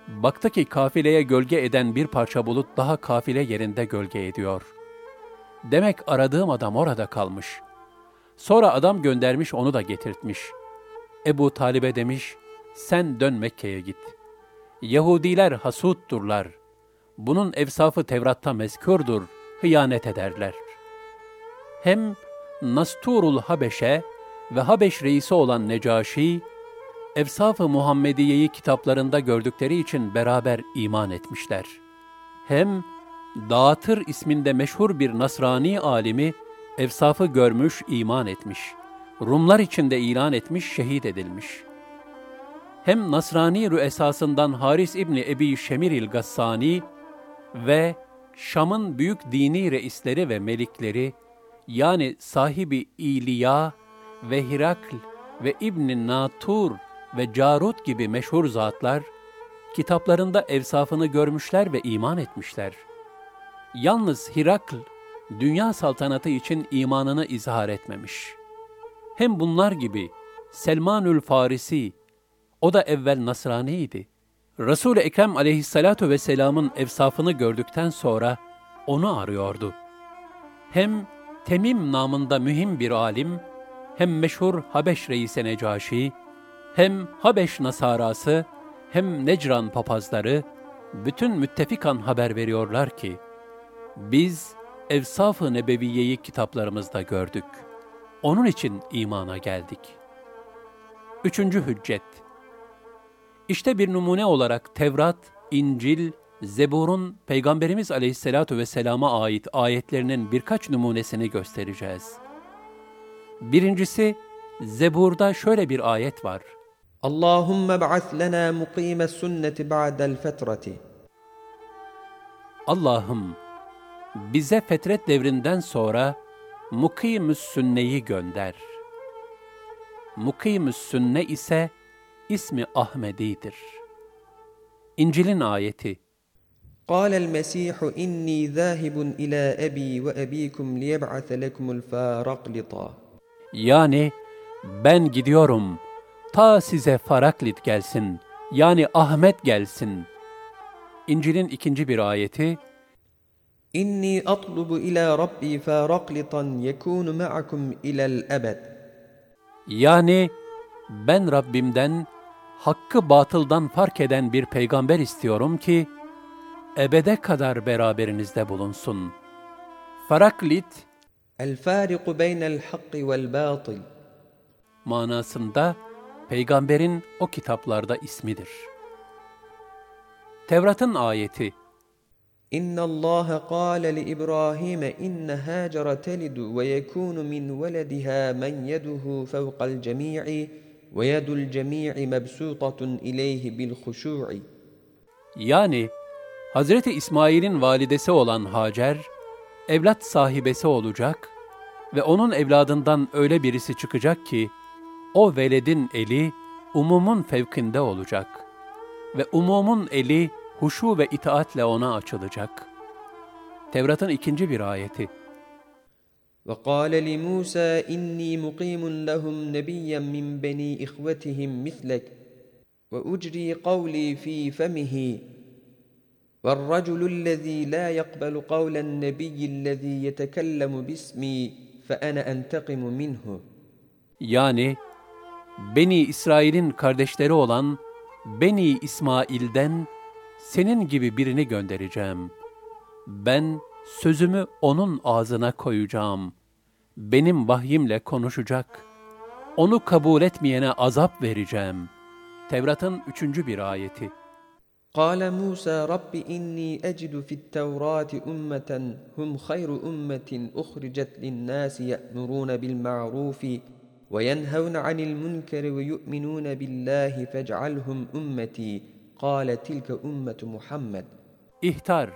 Baktı ki kafileye gölge eden bir parça bulut daha kafile yerinde gölge ediyor. Demek aradığım adam orada kalmış. Sonra adam göndermiş onu da getirtmiş. Ebu Talib'e demiş, sen dön Mekke'ye git. Yahudiler hasutturlar. Bunun evsafı Tevrat'ta mezkurdur, hıyanet ederler. Hem Nasturul Habeş'e ve Habeş reisi olan Necaşi, Evsaf-ı Muhammediye'yi kitaplarında gördükleri için beraber iman etmişler. Hem Dağıtır isminde meşhur bir Nasrani alimi Evsaf'ı görmüş, iman etmiş. Rumlar içinde ilan etmiş, şehit edilmiş. Hem Nasrani rüesasından Haris İbni Ebi Şemiril Gassani ve Şam'ın büyük dini reisleri ve melikleri, yani sahibi İliya ve Hirakl ve İbn Natur ve Carut gibi meşhur zatlar, kitaplarında evsafını görmüşler ve iman etmişler. Yalnız Hirakl, dünya saltanatı için imanını izhar etmemiş. Hem bunlar gibi Selmanül Farisi, o da evvel Nasraniydi. Resul-i Ekrem aleyhissalatu vesselamın evsafını gördükten sonra onu arıyordu. Hem Temim namında mühim bir alim, hem meşhur Habeş reisi Necaşi, hem Habeş Nasarası, hem Necran papazları, bütün müttefikan haber veriyorlar ki, biz Evsaf-ı Nebeviye'yi kitaplarımızda gördük. Onun için imana geldik. Üçüncü hüccet. İşte bir numune olarak Tevrat, İncil, Zebur'un Peygamberimiz Aleyhisselatu Vesselam'a ait ayetlerinin birkaç numunesini göstereceğiz. Birincisi, Zebur'da şöyle bir ayet var. Allahümme ba'ath lana mukime sünneti ba'del fetrati. Allah'ım, bize fetret devrinden sonra mukimüs sünneyi gönder. Mukimüs sünne ise ismi Ahmedi'dir. İncil'in ayeti قال المسيح إني ذاهب إلى أبي وأبيكم ليبعث لكم الفارقلطا Yani ben gidiyorum ta size Faraklit gelsin yani Ahmet gelsin. İncil'in ikinci bir ayeti إني أطلب إلى ربي فارقلطا يكون معكم إلى الأبد Yani ben Rabbimden hakkı batıldan fark eden bir peygamber istiyorum ki, ebede kadar beraberinizde bulunsun. Faraklit, El-Fâriku beynel-hakki vel-bâtil manasında peygamberin o kitaplarda ismidir. Tevrat'ın ayeti İnna Allah kâle li İbrahim inne Hacer telidu ve yekunu min velediha men yeduhu fevqal cemii ويد الجميع مبسوطة إليه بالخشوع yani Hazreti İsmail'in validesi olan Hacer, evlat sahibesi olacak ve onun evladından öyle birisi çıkacak ki, o veledin eli umumun fevkinde olacak ve umumun eli huşu ve itaatle ona açılacak. Tevrat'ın ikinci bir ayeti. وقال لموسى إني مقيم لهم نبيا من بني إخوتهم مثلك وأجري قولي في فمه والرجل الذي لا يقبل قول النبي الذي يتكلم باسمي فأنا أنتقم منه Yani Beni İsrail'in kardeşleri olan Beni İsmail'den senin gibi birini göndereceğim. Ben sözümü onun ağzına koyacağım. Benim vahyimle konuşacak. Onu kabul etmeyene azap vereceğim. Tevrat'ın üçüncü bir ayeti. قال موسى رب إني أجد في التوراة أمة هم خير أمة أخرجت للناس يأمرون بالمعروف وينهون عن المنكر ويؤمنون بالله فاجعلهم أمتي قال تلك أمة محمد İhtar,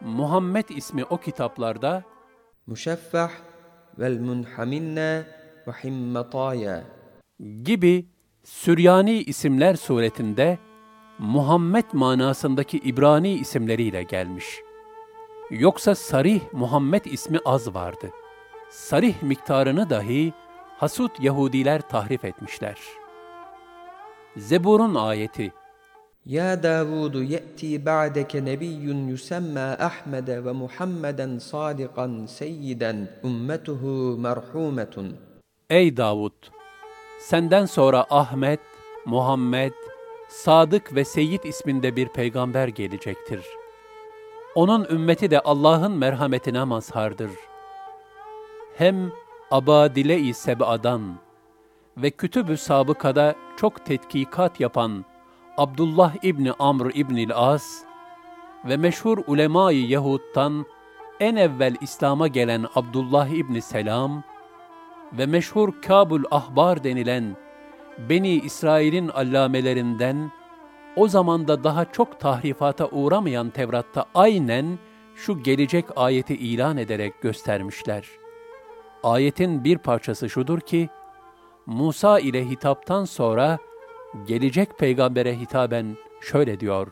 Muhammed ismi o kitaplarda Müşeffah vel munhaminne ve himmetaya gibi Süryani isimler suretinde Muhammed manasındaki İbrani isimleriyle gelmiş. Yoksa Sarih Muhammed ismi az vardı. Sarih miktarını dahi Hasut Yahudiler tahrif etmişler. Zebur'un ayeti ya Davudu ye'ti ba'deke nebiyyun yusemma Ahmede ve Muhammeden sadikan seyyiden ummetuhu merhumetun. Ey Davud! Senden sonra Ahmet, Muhammed, Sadık ve Seyyid isminde bir peygamber gelecektir. Onun ümmeti de Allah'ın merhametine mazhardır. Hem Abadile-i Seba'dan ve Kütüb-ü Sabıka'da çok tetkikat yapan Abdullah İbni Amr İbnil As ve meşhur ulemayı Yahud'tan en evvel İslam'a gelen Abdullah İbni Selam ve meşhur Kabul Ahbar denilen Beni İsrail'in allamelerinden o zamanda daha çok tahrifata uğramayan Tevrat'ta aynen şu gelecek ayeti ilan ederek göstermişler. Ayetin bir parçası şudur ki, Musa ile hitaptan sonra gelecek peygambere hitaben şöyle diyor.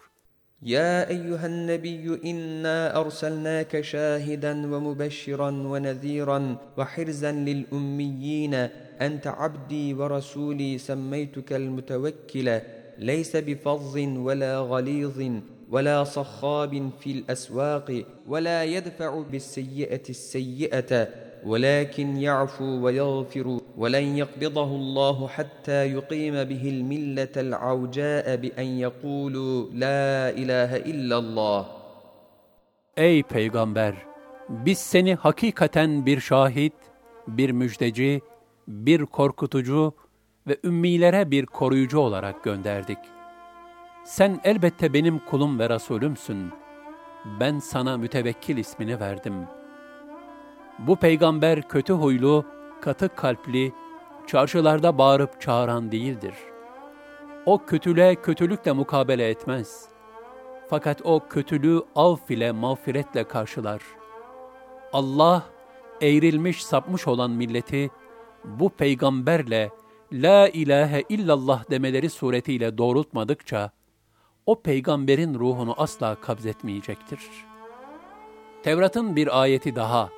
Ya eyyühen nebiyyü inna erselnâke şahiden ve mübeşşiran ve nezîran ve hirzen lil ummiyyine ente abdi ve rasûlî semmeytukel mütevekkile leyse bifazzin ve la galîzin ولا صخاب في الأسواق ولا يدفع بالسيئة السيئة ولكن يعفو ويغفر ولن يقبضه الله حتى يقيم به الملة العوجاء بأن يقولوا لا إله إلا الله Ey peygamber! Biz seni hakikaten bir şahit, bir müjdeci, bir korkutucu ve ümmilere bir koruyucu olarak gönderdik. Sen elbette benim kulum ve Resulümsün. Ben sana mütevekkil ismini verdim. Bu peygamber kötü huylu, katı kalpli, çarşılarda bağırıp çağıran değildir. O kötülüğe kötülükle mukabele etmez. Fakat o kötülüğü af ile mağfiretle karşılar. Allah, eğrilmiş sapmış olan milleti, bu peygamberle La ilahe illallah demeleri suretiyle doğrultmadıkça, o peygamberin ruhunu asla kabzetmeyecektir. Tevrat'ın bir ayeti daha,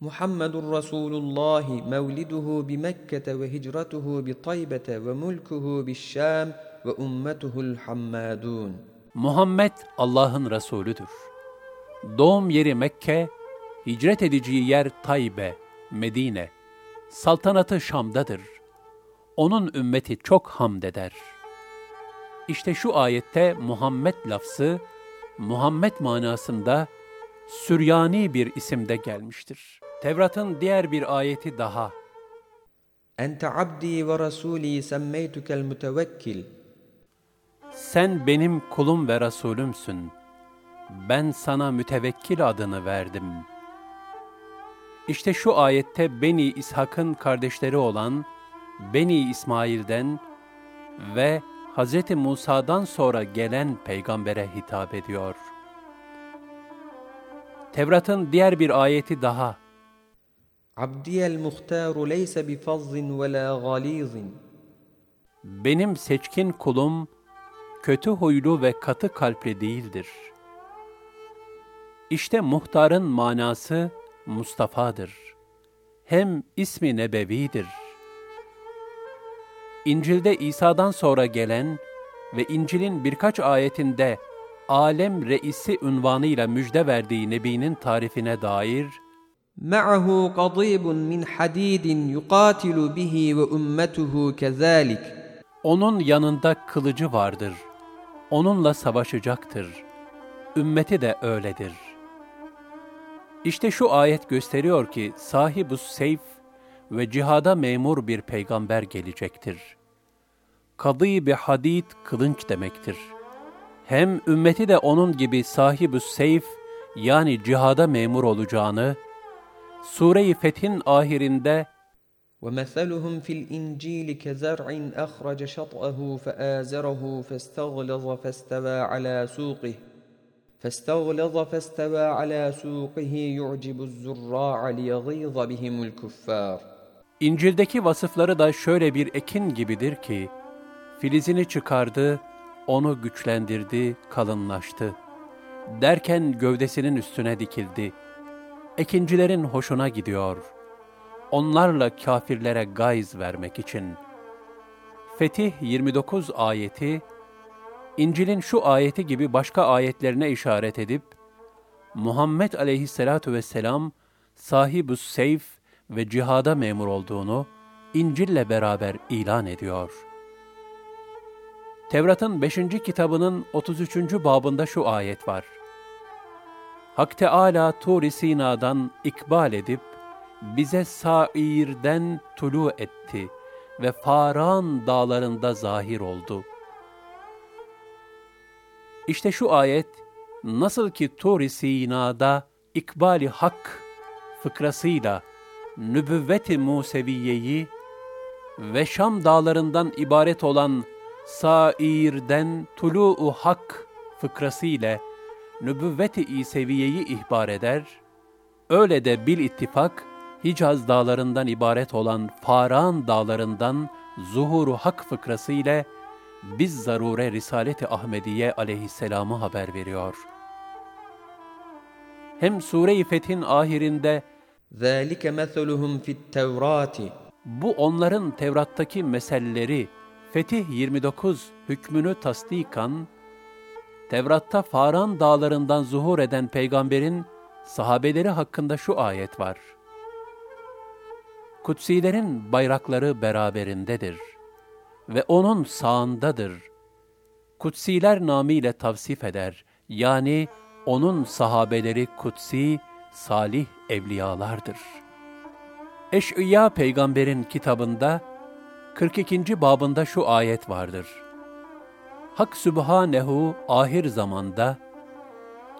محمد رسول الله مولده بمكة وهجرته بطيبة وملكه بالشام وأمته الحمادون Muhammed Allah'ın Resulüdür. Doğum yeri Mekke, hicret edeceği yer Taybe, Medine, saltanatı Şam'dadır. Onun ümmeti çok hamd eder. İşte şu ayette Muhammed lafzı, Muhammed manasında Süryani bir isimde gelmiştir. Tevrat'ın diğer bir ayeti daha. Ente abdi ve rasuli semmeytukel mutevekkil. Sen benim kulum ve Resulümsün. Ben sana mütevekkil adını verdim. İşte şu ayette Beni İshak'ın kardeşleri olan Beni İsmail'den ve Hz. Musa'dan sonra gelen peygambere hitap ediyor. Tevrat'ın diğer bir ayeti daha. Abdiyel muhtaru leyse bi fazzin ve la galizin. Benim seçkin kulum kötü huylu ve katı kalpli değildir. İşte muhtarın manası Mustafa'dır. Hem ismi nebevidir. İncil'de İsa'dan sonra gelen ve İncil'in birkaç ayetinde alem reisi ünvanıyla müjde verdiği Nebi'nin tarifine dair معه قضيب من حديد يقاتل به وأمته كذلك Onun yanında kılıcı vardır. Onunla savaşacaktır. Ümmeti de öyledir. İşte şu ayet gösteriyor ki sahibus seyf ve cihada memur bir peygamber gelecektir. kadı bi hadid kılınç demektir. Hem ümmeti de onun gibi sahibi seyf yani cihada memur olacağını Sure-i Fetih'in ahirinde ومثلهم في الإنجيل كزرع أخرج شطأه فآزره فاستغلظ فاستوى على سوقه فاستغلظ فاستوى على سوقه يعجب الزراع ليغيظ بهم الكفار İncil'deki vasıfları da şöyle bir ekin gibidir ki, filizini çıkardı, onu güçlendirdi, kalınlaştı. Derken gövdesinin üstüne dikildi. Ekincilerin hoşuna gidiyor.'' onlarla kafirlere gayz vermek için. Fetih 29 ayeti, İncil'in şu ayeti gibi başka ayetlerine işaret edip, Muhammed aleyhissalatu vesselam sahibü seyf ve cihada memur olduğunu İncil'le beraber ilan ediyor. Tevrat'ın 5. kitabının 33. babında şu ayet var. Hak Teâlâ Tur-i Sina'dan ikbal edip, bize Sair'den tulu etti ve Faran dağlarında zahir oldu. İşte şu ayet, nasıl ki Tur-i Sina'da ikbali hak fıkrasıyla nübüvvet-i Museviye'yi ve Şam dağlarından ibaret olan Sair'den tulu hak fıkrası ile nübüvvet-i İseviye'yi ihbar eder, öyle de bil ittifak Hicaz dağlarından ibaret olan Faran dağlarından zuhuru hak fıkrası ile biz zarure Risalet-i Ahmediye aleyhisselamı haber veriyor. Hem Sure-i Fetih'in ahirinde ذَٰلِكَ مَثَلُهُمْ فِي التَّوْرَاتِ Bu onların Tevrat'taki meselleri Fetih 29 hükmünü tasdikan, Tevrat'ta Faran dağlarından zuhur eden peygamberin sahabeleri hakkında şu ayet var. Kutsilerin bayrakları beraberindedir ve onun sağındadır. Kutsiler namıyla tavsif eder, yani onun sahabeleri kutsi, salih evliyalardır. Eş'iyya peygamberin kitabında 42. babında şu ayet vardır. Hak Sübhanehu ahir zamanda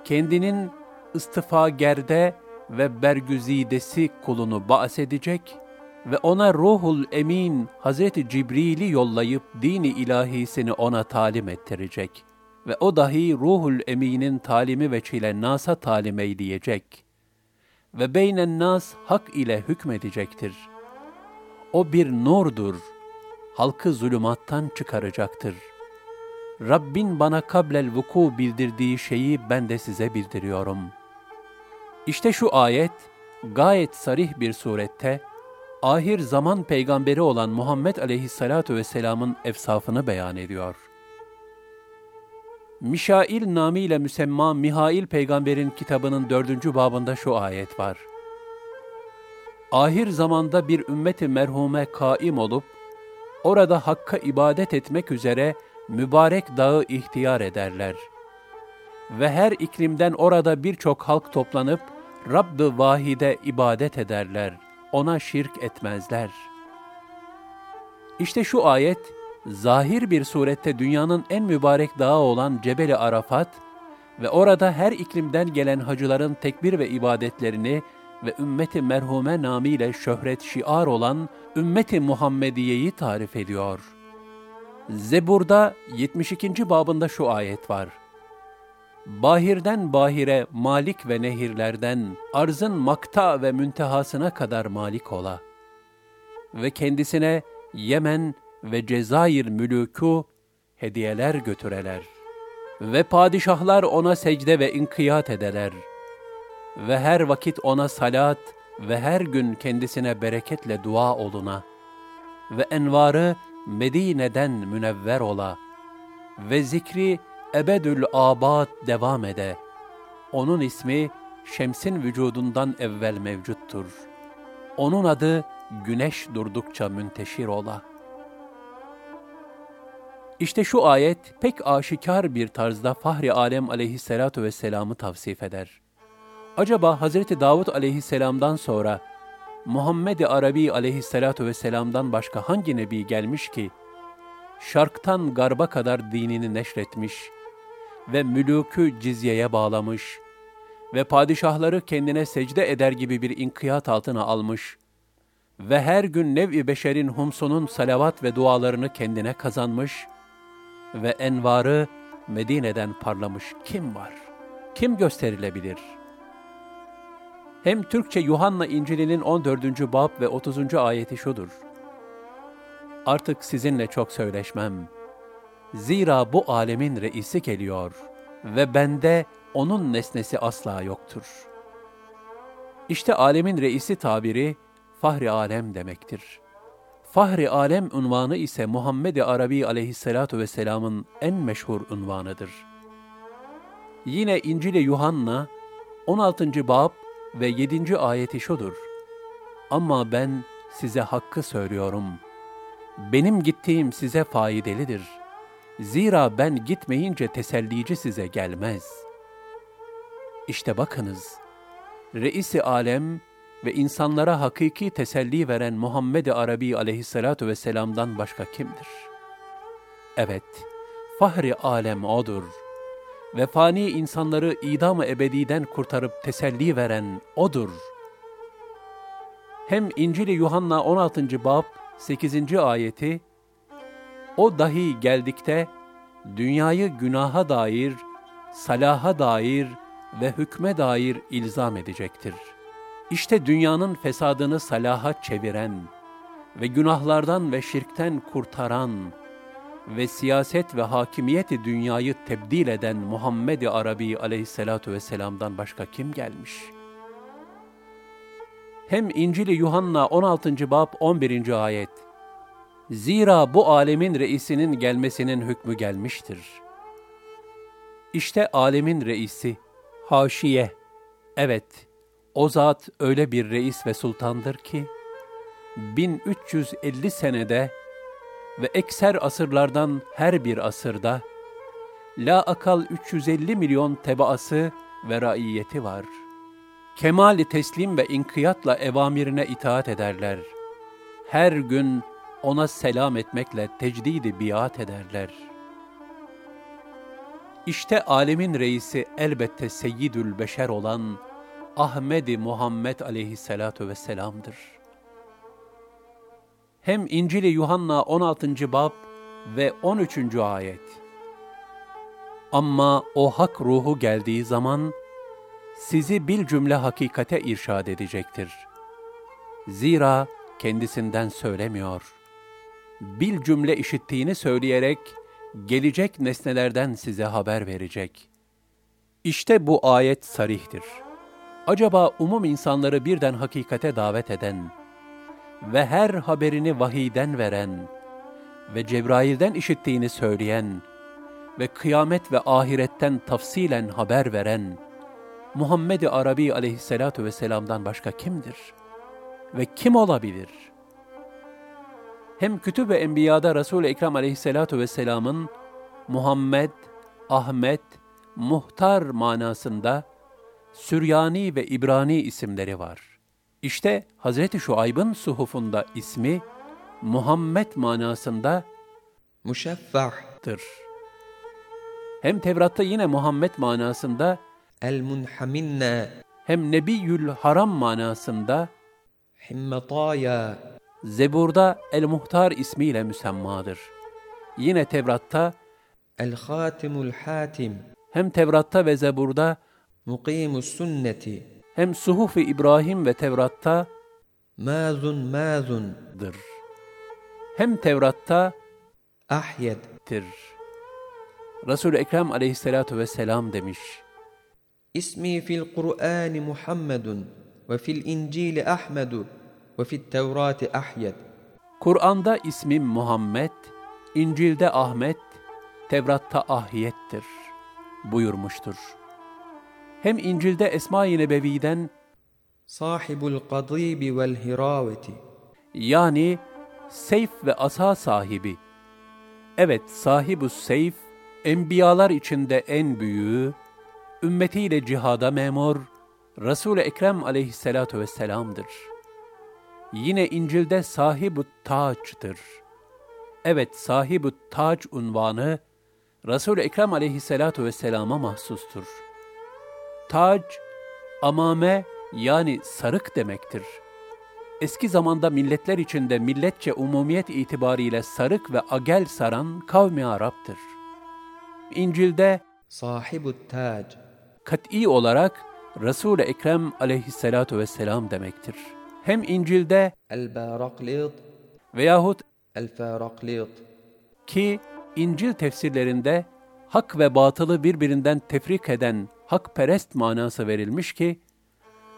kendinin istifagerde ve bergüzidesi kulunu bahsedecek ve ona ruhul emin Hazreti Cibril'i yollayıp dini ilahisini ona talim ettirecek ve o dahi ruhul eminin talimi veçile nasa talim eyleyecek ve beynen nas hak ile hükmedecektir. O bir nurdur, halkı zulümattan çıkaracaktır. Rabbin bana kablel vuku bildirdiği şeyi ben de size bildiriyorum. İşte şu ayet, gayet sarih bir surette, ahir zaman peygamberi olan Muhammed aleyhissalatu vesselamın efsafını beyan ediyor. Mişail namıyla müsemma Mihail peygamberin kitabının dördüncü babında şu ayet var. Ahir zamanda bir ümmeti merhume kaim olup, orada Hakk'a ibadet etmek üzere mübarek dağı ihtiyar ederler. Ve her iklimden orada birçok halk toplanıp, Rabb-ı Vahide ibadet ederler.'' ona şirk etmezler. İşte şu ayet, zahir bir surette dünyanın en mübarek dağı olan Cebeli Arafat ve orada her iklimden gelen hacıların tekbir ve ibadetlerini ve ümmeti merhume namıyla şöhret şiar olan ümmeti Muhammediye'yi tarif ediyor. Zebur'da 72. babında şu ayet var. Bahirden bahire malik ve nehirlerden, arzın makta ve müntehasına kadar malik ola. Ve kendisine Yemen ve Cezayir mülükü hediyeler götüreler. Ve padişahlar ona secde ve inkiyat edeler. Ve her vakit ona salat ve her gün kendisine bereketle dua oluna. Ve envarı Medine'den münevver ola. Ve zikri ebedül abad devam ede. Onun ismi şemsin vücudundan evvel mevcuttur. Onun adı güneş durdukça münteşir ola. İşte şu ayet pek aşikar bir tarzda Fahri Alem aleyhissalatu vesselam'ı tavsif eder. Acaba Hazreti Davud aleyhisselamdan sonra Muhammed-i Arabi aleyhissalatu vesselam'dan başka hangi nebi gelmiş ki şarktan garba kadar dinini neşretmiş ve mülükü cizyeye bağlamış ve padişahları kendine secde eder gibi bir inkiyat altına almış ve her gün nev-i beşerin humsunun salavat ve dualarını kendine kazanmış ve envarı Medine'den parlamış kim var? Kim gösterilebilir? Hem Türkçe Yuhanna İncil'inin 14. bab ve 30. ayeti şudur. Artık sizinle çok söyleşmem. Zira bu alemin reisi geliyor ve bende onun nesnesi asla yoktur. İşte alemin reisi tabiri fahri alem demektir. Fahri alem unvanı ise Muhammed-i Arabi aleyhissalatu vesselamın en meşhur unvanıdır. Yine İncil-i Yuhanna 16. bab ve 7. ayeti şudur. Ama ben size hakkı söylüyorum. Benim gittiğim size faydalıdır. Zira ben gitmeyince tesellici size gelmez. İşte bakınız, Reis-i Alem ve insanlara hakiki teselli veren Muhammed-i Arabi aleyhissalatu vesselam'dan başka kimdir? Evet, fahri alem odur ve fani insanları idam-ı ebediden kurtarıp teselli veren odur. Hem İncil-i Yuhanna 16. bab 8. ayeti, o dahi geldikte dünyayı günaha dair, salaha dair ve hükme dair ilzam edecektir.'' İşte dünyanın fesadını salaha çeviren ve günahlardan ve şirkten kurtaran ve siyaset ve hakimiyeti dünyayı tebdil eden Muhammed-i Arabi aleyhissalatu vesselam'dan başka kim gelmiş? Hem İncil-i Yuhanna 16. bab 11. ayet Zira bu alemin reisinin gelmesinin hükmü gelmiştir. İşte alemin reisi, haşiye, evet, o zat öyle bir reis ve sultandır ki, 1350 senede ve ekser asırlardan her bir asırda, la akal 350 milyon tebaası ve raiyeti var. Kemali teslim ve inkiyatla evamirine itaat ederler. Her gün ona selam etmekle tecdidi biat ederler. İşte alemin reisi elbette seyyidül beşer olan Ahmedi Muhammed aleyhissalatu vesselam'dır. Hem İncil-i Yuhanna 16. bab ve 13. ayet. Ama o hak ruhu geldiği zaman sizi bil cümle hakikate irşad edecektir. Zira kendisinden söylemiyor. Bil cümle işittiğini söyleyerek gelecek nesnelerden size haber verecek. İşte bu ayet sarihtir.'' Acaba umum insanları birden hakikate davet eden ve her haberini vahiyden veren ve Cebrail'den işittiğini söyleyen ve kıyamet ve ahiretten tafsilen haber veren Muhammed-i Arabi aleyhissalatu vesselam'dan başka kimdir? Ve kim olabilir? Hem kütüb ve enbiyada Resul-i Ekrem aleyhissalatu vesselamın Muhammed, Ahmet, Muhtar manasında Süryani ve İbrani isimleri var. İşte Hazreti Şuayb'ın suhufunda ismi Muhammed manasında muşeffah'tır. Hem Tevrat'ta yine Muhammed manasında el-munhaminne hem Nebiyül Haram manasında himmetaya Zebur'da El-Muhtar ismiyle müsemmadır. Yine Tevrat'ta El-Hatimul Hatim hem Tevrat'ta ve Zebur'da mukimus sünneti hem Suhuf-i İbrahim ve Tevrat'ta mazun mazun'dır. Hem Tevrat'ta ahyed'tir. Resul-i Ekrem aleyhissalatu vesselam demiş. İsmi fil Kur'an Muhammedun ve fil İncil Ahmedu ve fil Tevrat Ahyed. Kur'an'da ismim Muhammed, İncil'de Ahmet, Tevrat'ta Ahyet'tir buyurmuştur. Hem İncil'de Esma-i Nebevi'den Sahibul Kadibi vel Hiraveti yani seyf ve asa sahibi. Evet, sahibu seyf, enbiyalar içinde en büyüğü, ümmetiyle cihada memur, Resul-i Ekrem aleyhissalatu vesselam'dır. Yine İncil'de sahibu taçtır. Evet, sahibi tac unvanı, Resul-i Ekrem aleyhissalatu vesselama mahsustur. Tac, amame yani sarık demektir. Eski zamanda milletler içinde milletçe umumiyet itibariyle sarık ve agel saran kavmi Arap'tır. İncil'de sahibu tac kat'i olarak Resul-i Ekrem aleyhissalatu vesselam demektir. Hem İncil'de el-baraklit veyahut el-faraklit ki İncil tefsirlerinde hak ve batılı birbirinden tefrik eden hakperest manası verilmiş ki,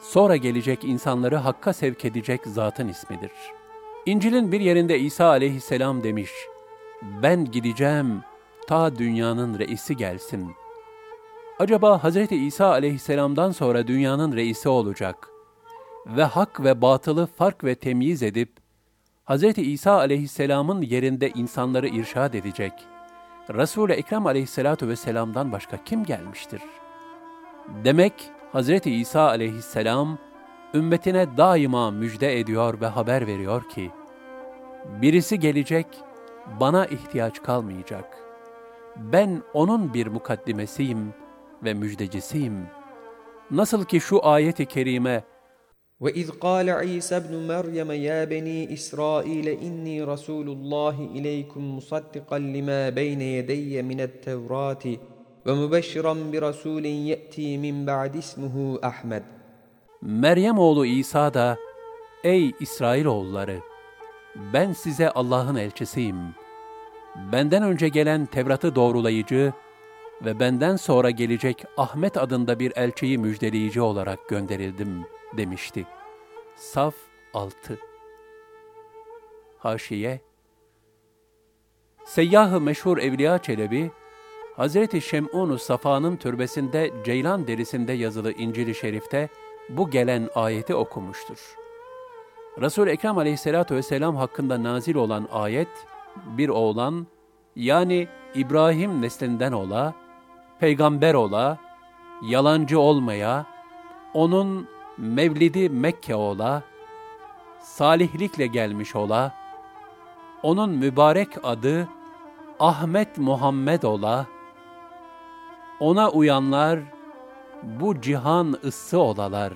sonra gelecek insanları hakka sevk edecek zatın ismidir. İncil'in bir yerinde İsa aleyhisselam demiş, ben gideceğim ta dünyanın reisi gelsin. Acaba Hz. İsa aleyhisselamdan sonra dünyanın reisi olacak ve hak ve batılı fark ve temyiz edip, Hz. İsa aleyhisselamın yerinde insanları irşad edecek, Resul-i Ekrem aleyhissalatu vesselam'dan başka kim gelmiştir? Demek Hz. İsa aleyhisselam, ümmetine daima müjde ediyor ve haber veriyor ki, birisi gelecek, bana ihtiyaç kalmayacak. Ben onun bir mukaddimesiyim ve müjdecisiyim. Nasıl ki şu ayeti kerime, وإذ قال عيسى ابن مريم يا بني إسرائيل إني رسول الله إليكم مصدقا لما بين يدي من التوراة ومبشرا برسول يأتي من بعد اسمه أحمد Meryem oğlu İsa da, Ey İsrailoğulları! Ben size Allah'ın elçisiyim. Benden önce gelen Tevrat'ı doğrulayıcı ve benden sonra gelecek Ahmet adında bir elçiyi müjdeleyici olarak gönderildim Demişti. Saf 6 Haşiye Seyyah-ı meşhur Evliya Çelebi, Hazreti Şem'un-u Safa'nın türbesinde ceylan derisinde yazılı İncil-i Şerif'te bu gelen ayeti okumuştur. Resul-i Ekrem aleyhissalatu vesselam hakkında nazil olan ayet, bir oğlan, yani İbrahim neslinden ola, peygamber ola, yalancı olmaya, onun mevlidi Mekke ola, salihlikle gelmiş ola, onun mübarek adı Ahmet Muhammed ola, ona uyanlar bu cihan ıssı olalar.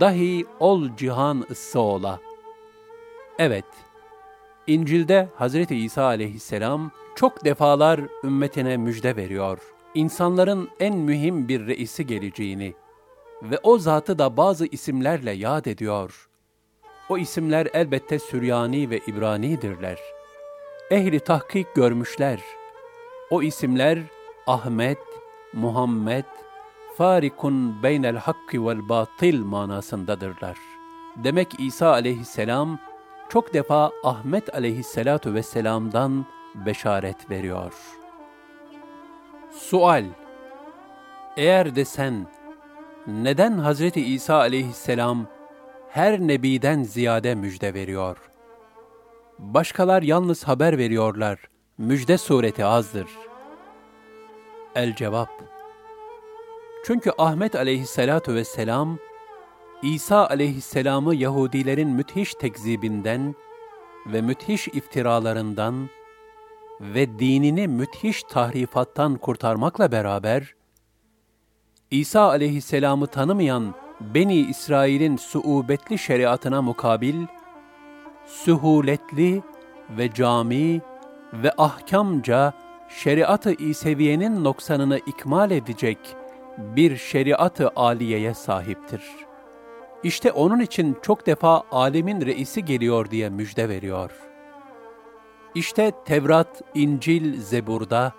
Dahi ol cihan ıssı ola. Evet, İncil'de Hazreti İsa aleyhisselam çok defalar ümmetine müjde veriyor. İnsanların en mühim bir reisi geleceğini ve o zatı da bazı isimlerle yad ediyor. O isimler elbette Süryani ve İbranidirler. Ehli tahkik görmüşler. O isimler Ahmet, Muhammed, farikun beynel hakki vel batil manasındadırlar. Demek İsa aleyhisselam çok defa Ahmet aleyhisselatu vesselam'dan beşaret veriyor. Sual Eğer de sen, neden Hazreti İsa aleyhisselam her nebiden ziyade müjde veriyor? Başkalar yalnız haber veriyorlar, müjde sureti azdır. El cevap Çünkü Ahmet aleyhisselatu vesselam, İsa aleyhisselamı Yahudilerin müthiş tekzibinden ve müthiş iftiralarından ve dinini müthiş tahrifattan kurtarmakla beraber, İsa aleyhisselamı tanımayan Beni İsrail'in suubetli şeriatına mukabil, sühuletli ve cami ve ahkamca şeriat-ı İseviye'nin noksanını ikmal edecek bir şeriat-ı aliyeye sahiptir. İşte onun için çok defa alemin reisi geliyor diye müjde veriyor. İşte Tevrat, İncil, Zebur'da,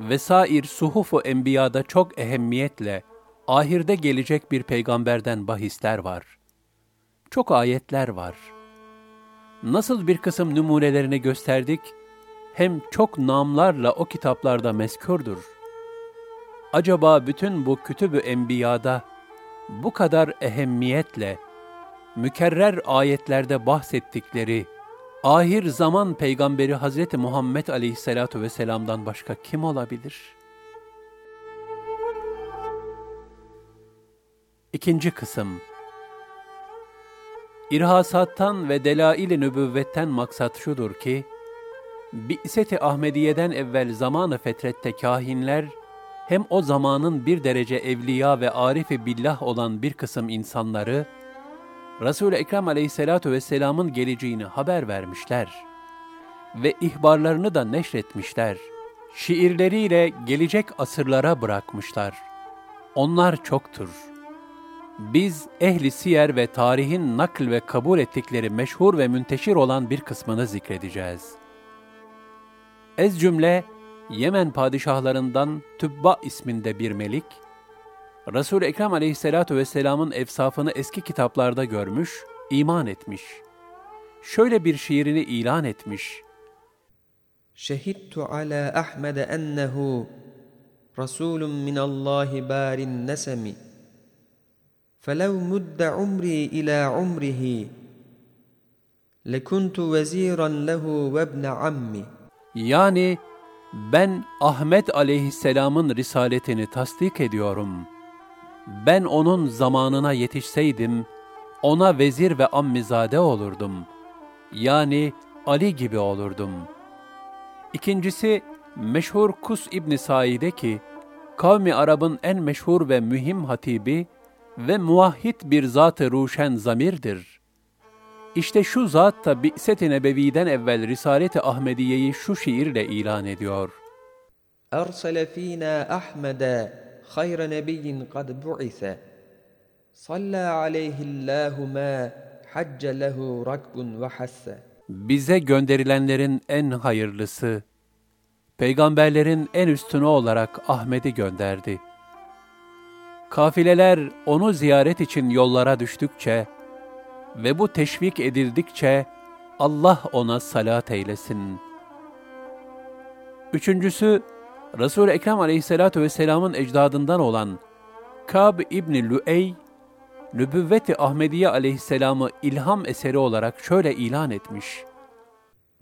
vesair suhuf-u enbiyada çok ehemmiyetle ahirde gelecek bir peygamberden bahisler var. Çok ayetler var. Nasıl bir kısım numunelerini gösterdik, hem çok namlarla o kitaplarda mezkurdur. Acaba bütün bu kütüb-ü enbiyada bu kadar ehemmiyetle, mükerrer ayetlerde bahsettikleri, ahir zaman peygamberi Hazreti Muhammed aleyhissalatu vesselam'dan başka kim olabilir? İkinci kısım İrhasattan ve delail-i nübüvvetten maksat şudur ki, Bi'set-i Ahmediye'den evvel zamanı fetrette kahinler, hem o zamanın bir derece evliya ve arifi billah olan bir kısım insanları, Resul-i Ekrem aleyhissalatu vesselamın geleceğini haber vermişler ve ihbarlarını da neşretmişler. Şiirleriyle gelecek asırlara bırakmışlar. Onlar çoktur. Biz ehli siyer ve tarihin nakl ve kabul ettikleri meşhur ve münteşir olan bir kısmını zikredeceğiz. Ez cümle, Yemen padişahlarından Tübba isminde bir melik, Resul-i Ekrem aleyhissalatu vesselamın efsafını eski kitaplarda görmüş, iman etmiş. Şöyle bir şiirini ilan etmiş. Şehittu ala Ahmed ennehu Rasulun min Allah barin nesemi فلو مد عمري إلى عمره لكنت وزيرا له وابن عمي Yani ben Ahmet aleyhisselamın risaletini tasdik ediyorum.'' ben onun zamanına yetişseydim, ona vezir ve ammizade olurdum. Yani Ali gibi olurdum. İkincisi, meşhur Kus İbni Said'e ki, kavmi Arap'ın en meşhur ve mühim hatibi ve muahhit bir zat-ı ruşen zamirdir. İşte şu zat da Bi'set-i Nebevi'den evvel Risalet-i Ahmediye'yi şu şiirle ilan ediyor. اَرْسَلَ ف۪ينَا أَحْمَدًا خير نبي قد بعث صلى عليه الله ما حج له ركب وحث Bize gönderilenlerin en hayırlısı, peygamberlerin en üstünü olarak Ahmet'i gönderdi. Kafileler onu ziyaret için yollara düştükçe ve bu teşvik edildikçe Allah ona salat eylesin. Üçüncüsü, Resul-i Ekrem aleyhissalatu vesselamın ecdadından olan Kab İbni Lüey, Nübüvvet-i Ahmediye aleyhisselamı ilham eseri olarak şöyle ilan etmiş.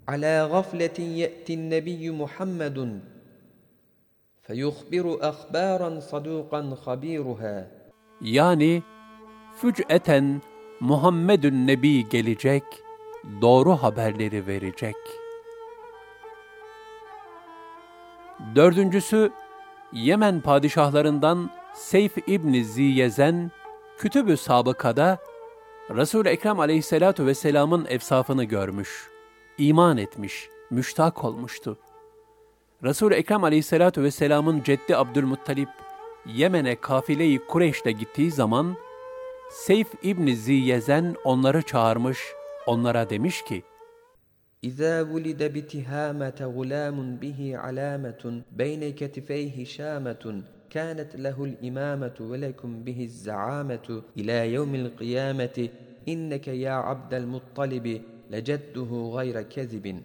Ala gafletin ye'tin nebiyyü Muhammedun feyuhbiru ahbaran sadukan habiruha. Yani füc'eten Muhammedün Nebi gelecek, doğru haberleri verecek.'' Dördüncüsü, Yemen padişahlarından Seyf İbni Ziyezen, Kütüb-ü Sabıka'da Resul-i Ekrem aleyhissalatu vesselamın efsafını görmüş, iman etmiş, müştak olmuştu. Resul-i Ekrem aleyhissalatu vesselamın ceddi Abdülmuttalip, Yemen'e kafile-i Kureyş'te gittiği zaman, Seyf İbni Ziyezen onları çağırmış, onlara demiş ki, إذا ولد بتهامة غلام به علامة بين كتفيه شامة كانت له الإمامة ولكم به الزعامة إلى يوم القيامة إنك يا عبد المطلب لجده غير كذب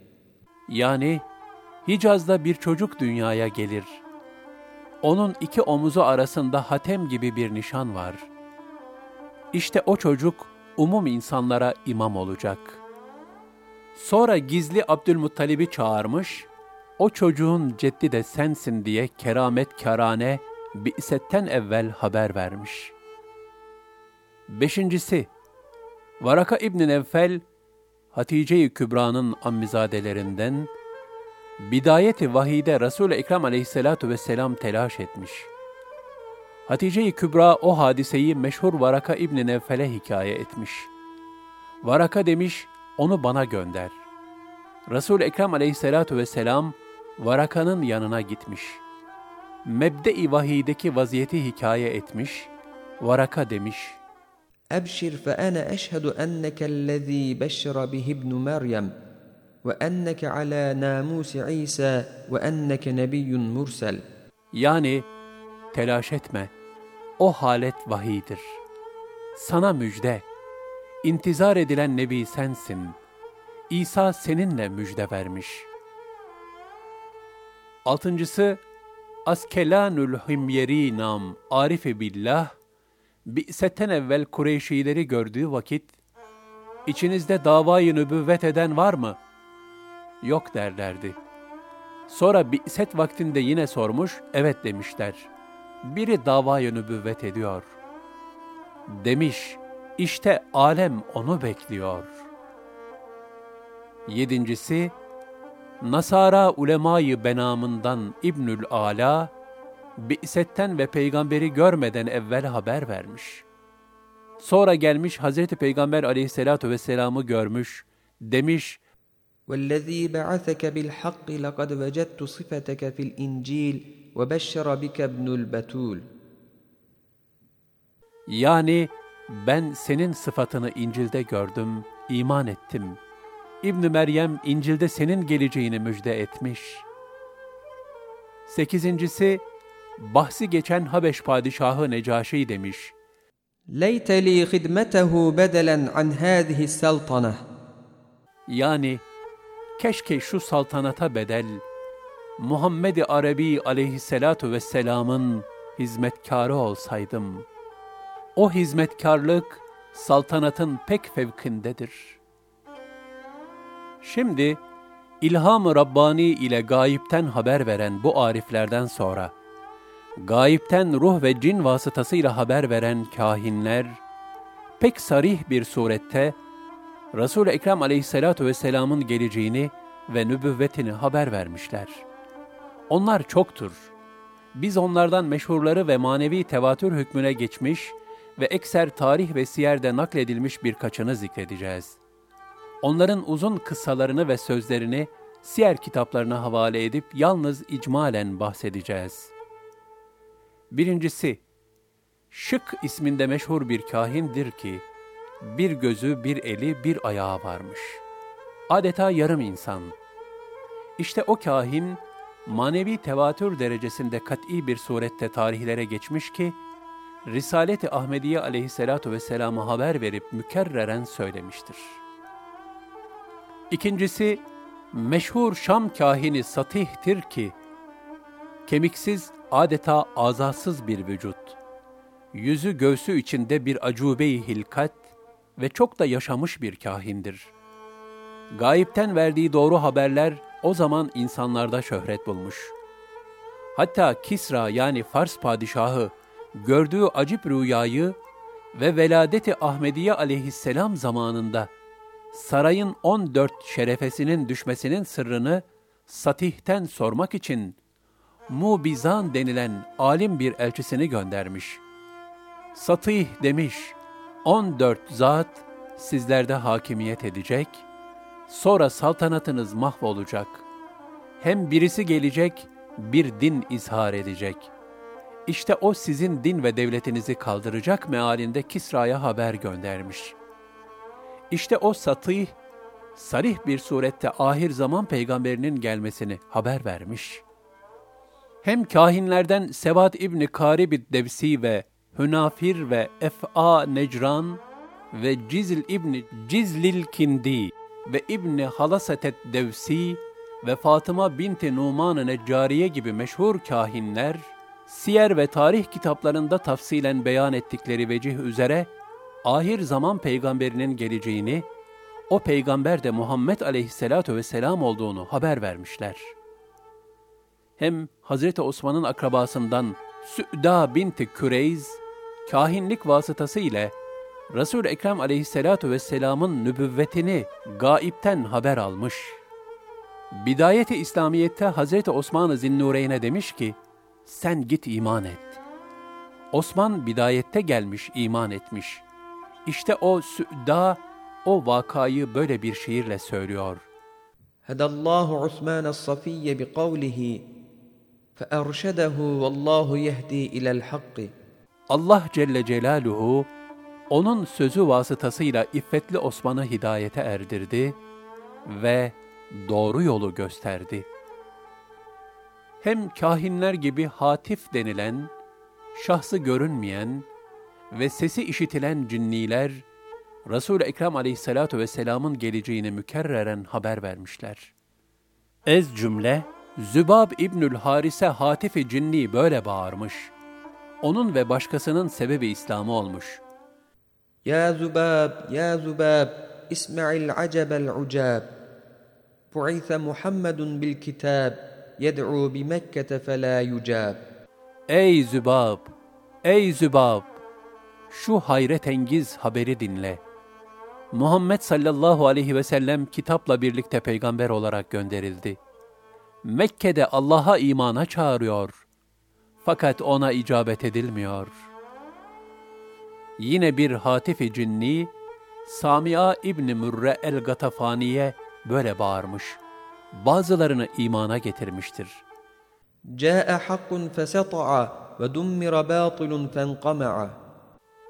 Yani Hicaz'da bir çocuk dünyaya gelir. Onun iki omuzu arasında hatem gibi bir nişan var. İşte o çocuk umum insanlara imam olacak.'' Sonra gizli Abdülmuttalib'i çağırmış, o çocuğun ceddi de sensin diye keramet kârane bi'setten evvel haber vermiş. Beşincisi, Varaka İbn Nevfel, Hatice-i Kübra'nın ammizadelerinden, bidayeti vahide Resul-i Ekrem aleyhissalatu vesselam telaş etmiş. Hatice-i Kübra o hadiseyi meşhur Varaka İbn Nevfel'e hikaye etmiş. Varaka demiş, onu bana gönder. Resul-i Ekrem aleyhissalatu vesselam Varaka'nın yanına gitmiş. Mebde-i vahideki vaziyeti hikaye etmiş. Varaka demiş. Ebşir fe ana eşhedü ennekellezî beşşera bihi ibnu Meryem ve enneke ala namusi İsa ve enneke nebiyyun mursel. Yani telaş etme. O halet vahidir. Sana müjde İntizar edilen Nebi sensin. İsa seninle müjde vermiş. Altıncısı, Askelanül Himyeri nam Arife billah, Bi'setten evvel Kureyşileri gördüğü vakit, içinizde davayı nübüvvet eden var mı? Yok derlerdi. Sonra Bi'set vaktinde yine sormuş, evet demişler. Biri davayı nübüvvet ediyor. Demiş, işte alem onu bekliyor. Yedincisi, Nasara ulemayı benamından İbnül Ala, Bi'setten ve peygamberi görmeden evvel haber vermiş. Sonra gelmiş Hazreti Peygamber aleyhissalatu vesselam'ı görmüş, demiş, والذي بعثك بالحق لقد وجدت صفتك في الإنجيل وبشر بك ابن البتول Yani ben senin sıfatını İncil'de gördüm, iman ettim. İbn Meryem İncil'de senin geleceğini müjde etmiş. Sekizincisi, bahsi geçen Habeş padişahı Necaşi demiş. ليت لي خدمته بدلا عن هذه السلطنة Yani keşke şu saltanata bedel Muhammed-i Arabi aleyhissalatu vesselamın hizmetkarı olsaydım. O hizmetkarlık saltanatın pek fevkindedir. Şimdi ilham-ı Rabbani ile gayipten haber veren bu ariflerden sonra gayipten ruh ve cin vasıtasıyla haber veren kahinler pek sarih bir surette Resul-i Ekrem aleyhissalatu vesselamın geleceğini ve nübüvvetini haber vermişler. Onlar çoktur. Biz onlardan meşhurları ve manevi tevatür hükmüne geçmiş ve ekser tarih ve siyerde nakledilmiş birkaçını zikredeceğiz. Onların uzun kıssalarını ve sözlerini siyer kitaplarına havale edip yalnız icmalen bahsedeceğiz. Birincisi, Şık isminde meşhur bir kahindir ki, bir gözü, bir eli, bir ayağı varmış. Adeta yarım insan. İşte o kahin, manevi tevatür derecesinde kat'i bir surette tarihlere geçmiş ki, Risalet-i Ahmediye aleyhissalatu vesselam'a haber verip mükerreren söylemiştir. İkincisi, meşhur Şam kahini Satih'tir ki, kemiksiz, adeta azasız bir vücut, yüzü göğsü içinde bir acube-i hilkat ve çok da yaşamış bir kahindir. Gayipten verdiği doğru haberler o zaman insanlarda şöhret bulmuş. Hatta Kisra yani Fars padişahı gördüğü acip rüyayı ve veladeti Ahmediye aleyhisselam zamanında sarayın 14 şerefesinin düşmesinin sırrını Satih'ten sormak için Mubizan denilen alim bir elçisini göndermiş. Satih demiş, 14 zat sizlerde hakimiyet edecek, sonra saltanatınız mahvolacak. Hem birisi gelecek, bir din izhar edecek. İşte o sizin din ve devletinizi kaldıracak mealinde Kisra'ya haber göndermiş. İşte o Satih, sarih bir surette ahir zaman peygamberinin gelmesini haber vermiş.'' hem kahinlerden Sevat İbni Karib Devsi ve Hünafir ve Ef'a Necran ve Cizl İbni Cizlil Kindi ve İbni Halasetet Devsi ve Fatıma binti Numan-ı Neccariye gibi meşhur kahinler, siyer ve tarih kitaplarında tafsilen beyan ettikleri vecih üzere, ahir zaman peygamberinin geleceğini, o peygamber de Muhammed aleyhisselatu vesselam olduğunu haber vermişler.'' hem Hazreti Osman'ın akrabasından Sü'da binti Küreyz, kahinlik vasıtası ile Resul Ekrem aleyhissalatu vesselam'ın nübüvvetini gaipten haber almış. Bidayeti İslamiyet'te Hazreti Osman-ı Zinnureyn'e demiş ki, sen git iman et. Osman bidayette gelmiş, iman etmiş. İşte o Sü'da, o vakayı böyle bir şiirle söylüyor. Hedallahu Osman Safiye bi kavlihi فأرشده والله يهدي إلى الحق Allah Celle Celaluhu onun sözü vasıtasıyla iffetli Osman'ı hidayete erdirdi ve doğru yolu gösterdi. Hem kahinler gibi hatif denilen, şahsı görünmeyen ve sesi işitilen cinniler, Resul-i Ekrem aleyhissalatu vesselamın geleceğini mükerreren haber vermişler. Ez cümle, Zübab İbnül Harise Hatifi Cinni böyle bağırmış. Onun ve başkasının sebebi İslam'ı olmuş. Ya Zübab, ya Zübab, isma'il acebel ucab. Bu'ithe Muhammedun bil kitab, yed'u bi Mekke'te felâ yucab. Ey Zübab, ey Zübab, şu hayretengiz haberi dinle. Muhammed sallallahu aleyhi ve sellem kitapla birlikte peygamber olarak gönderildi.'' Mekke'de Allah'a imana çağırıyor. Fakat ona icabet edilmiyor. Yine bir hatifi cinni, Samia İbni Mürre el-Gatafani'ye böyle bağırmış bazılarını imana getirmiştir. Câe hakkun fesata'a ve dummira bâtilun fenkama'a.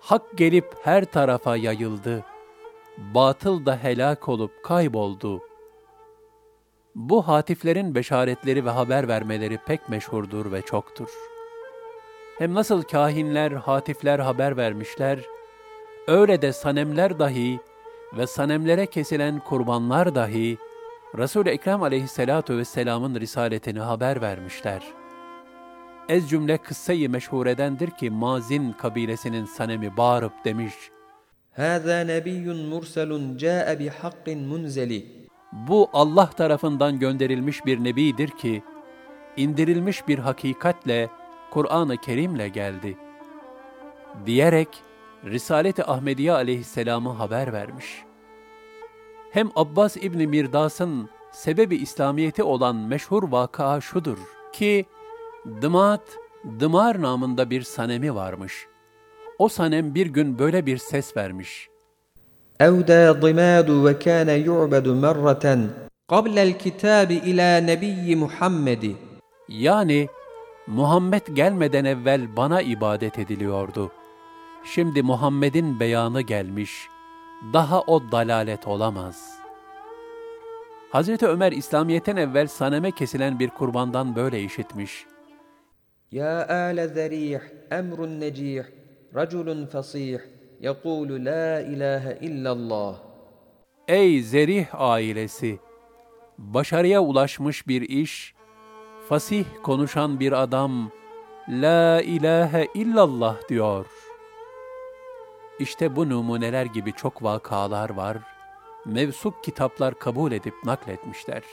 Hak gelip her tarafa yayıldı. Batıl da helak olup kayboldu. Bu hatiflerin beşaretleri ve haber vermeleri pek meşhurdur ve çoktur. Hem nasıl kahinler, hatifler haber vermişler, öyle de sanemler dahi ve sanemlere kesilen kurbanlar dahi Resul-i Ekrem aleyhissalatu vesselamın risaletini haber vermişler. Ez cümle kıssayı meşhuredendir ki Mazin kabilesinin sanemi bağırıp demiş, هذا نبي مرسل جاء بحق منزل bu Allah tarafından gönderilmiş bir nebidir ki, indirilmiş bir hakikatle, Kur'an-ı Kerim'le geldi. Diyerek, Risalet-i Ahmediye aleyhisselamı haber vermiş. hem Abbas İbni Mirdas'ın sebebi İslamiyeti olan meşhur vakaa şudur ki Dımat, Dımar namında bir sanemi varmış. O sanem bir gün böyle bir ses vermiş. Evde dımadu ve kâne yu'bedu merraten qablel kitâbi ilâ nebiyyi Muhammedi. Yani Muhammed gelmeden evvel bana ibadet ediliyordu. Şimdi Muhammed'in beyanı gelmiş daha o dalalet olamaz. Hazreti Ömer İslamiyet'ten evvel saneme kesilen bir kurbandan böyle işitmiş. Ya âle zerih, emrun necih, raculun fasih, yekûlu la ilahe illallah. Ey Zerih ailesi! Başarıya ulaşmış bir iş, fasih konuşan bir adam, La ilahe illallah diyor.'' İşte bu numuneler gibi çok vakalar var, mevsuk kitaplar kabul edip nakletmişler.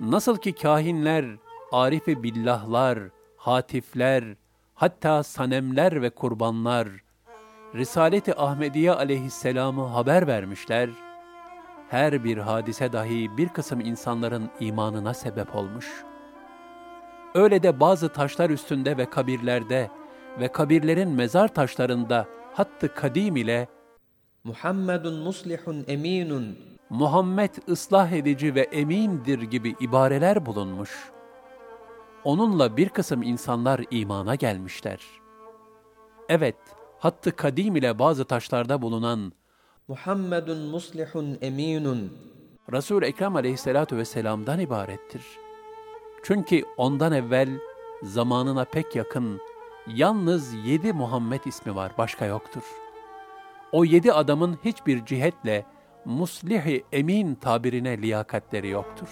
Nasıl ki kahinler, arife billahlar, hatifler, hatta sanemler ve kurbanlar, Risalet-i Ahmediye aleyhisselamı haber vermişler, her bir hadise dahi bir kısım insanların imanına sebep olmuş. Öyle de bazı taşlar üstünde ve kabirlerde ve kabirlerin mezar taşlarında hattı kadim ile Muhammedun muslihun eminun Muhammed ıslah edici ve emindir gibi ibareler bulunmuş. Onunla bir kısım insanlar imana gelmişler. Evet, hattı kadim ile bazı taşlarda bulunan Muhammedun muslihun eminun Resul Ekrem Aleyhissalatu vesselam'dan ibarettir. Çünkü ondan evvel zamanına pek yakın yalnız yedi Muhammed ismi var, başka yoktur. O yedi adamın hiçbir cihetle muslih-i emin tabirine liyakatleri yoktur.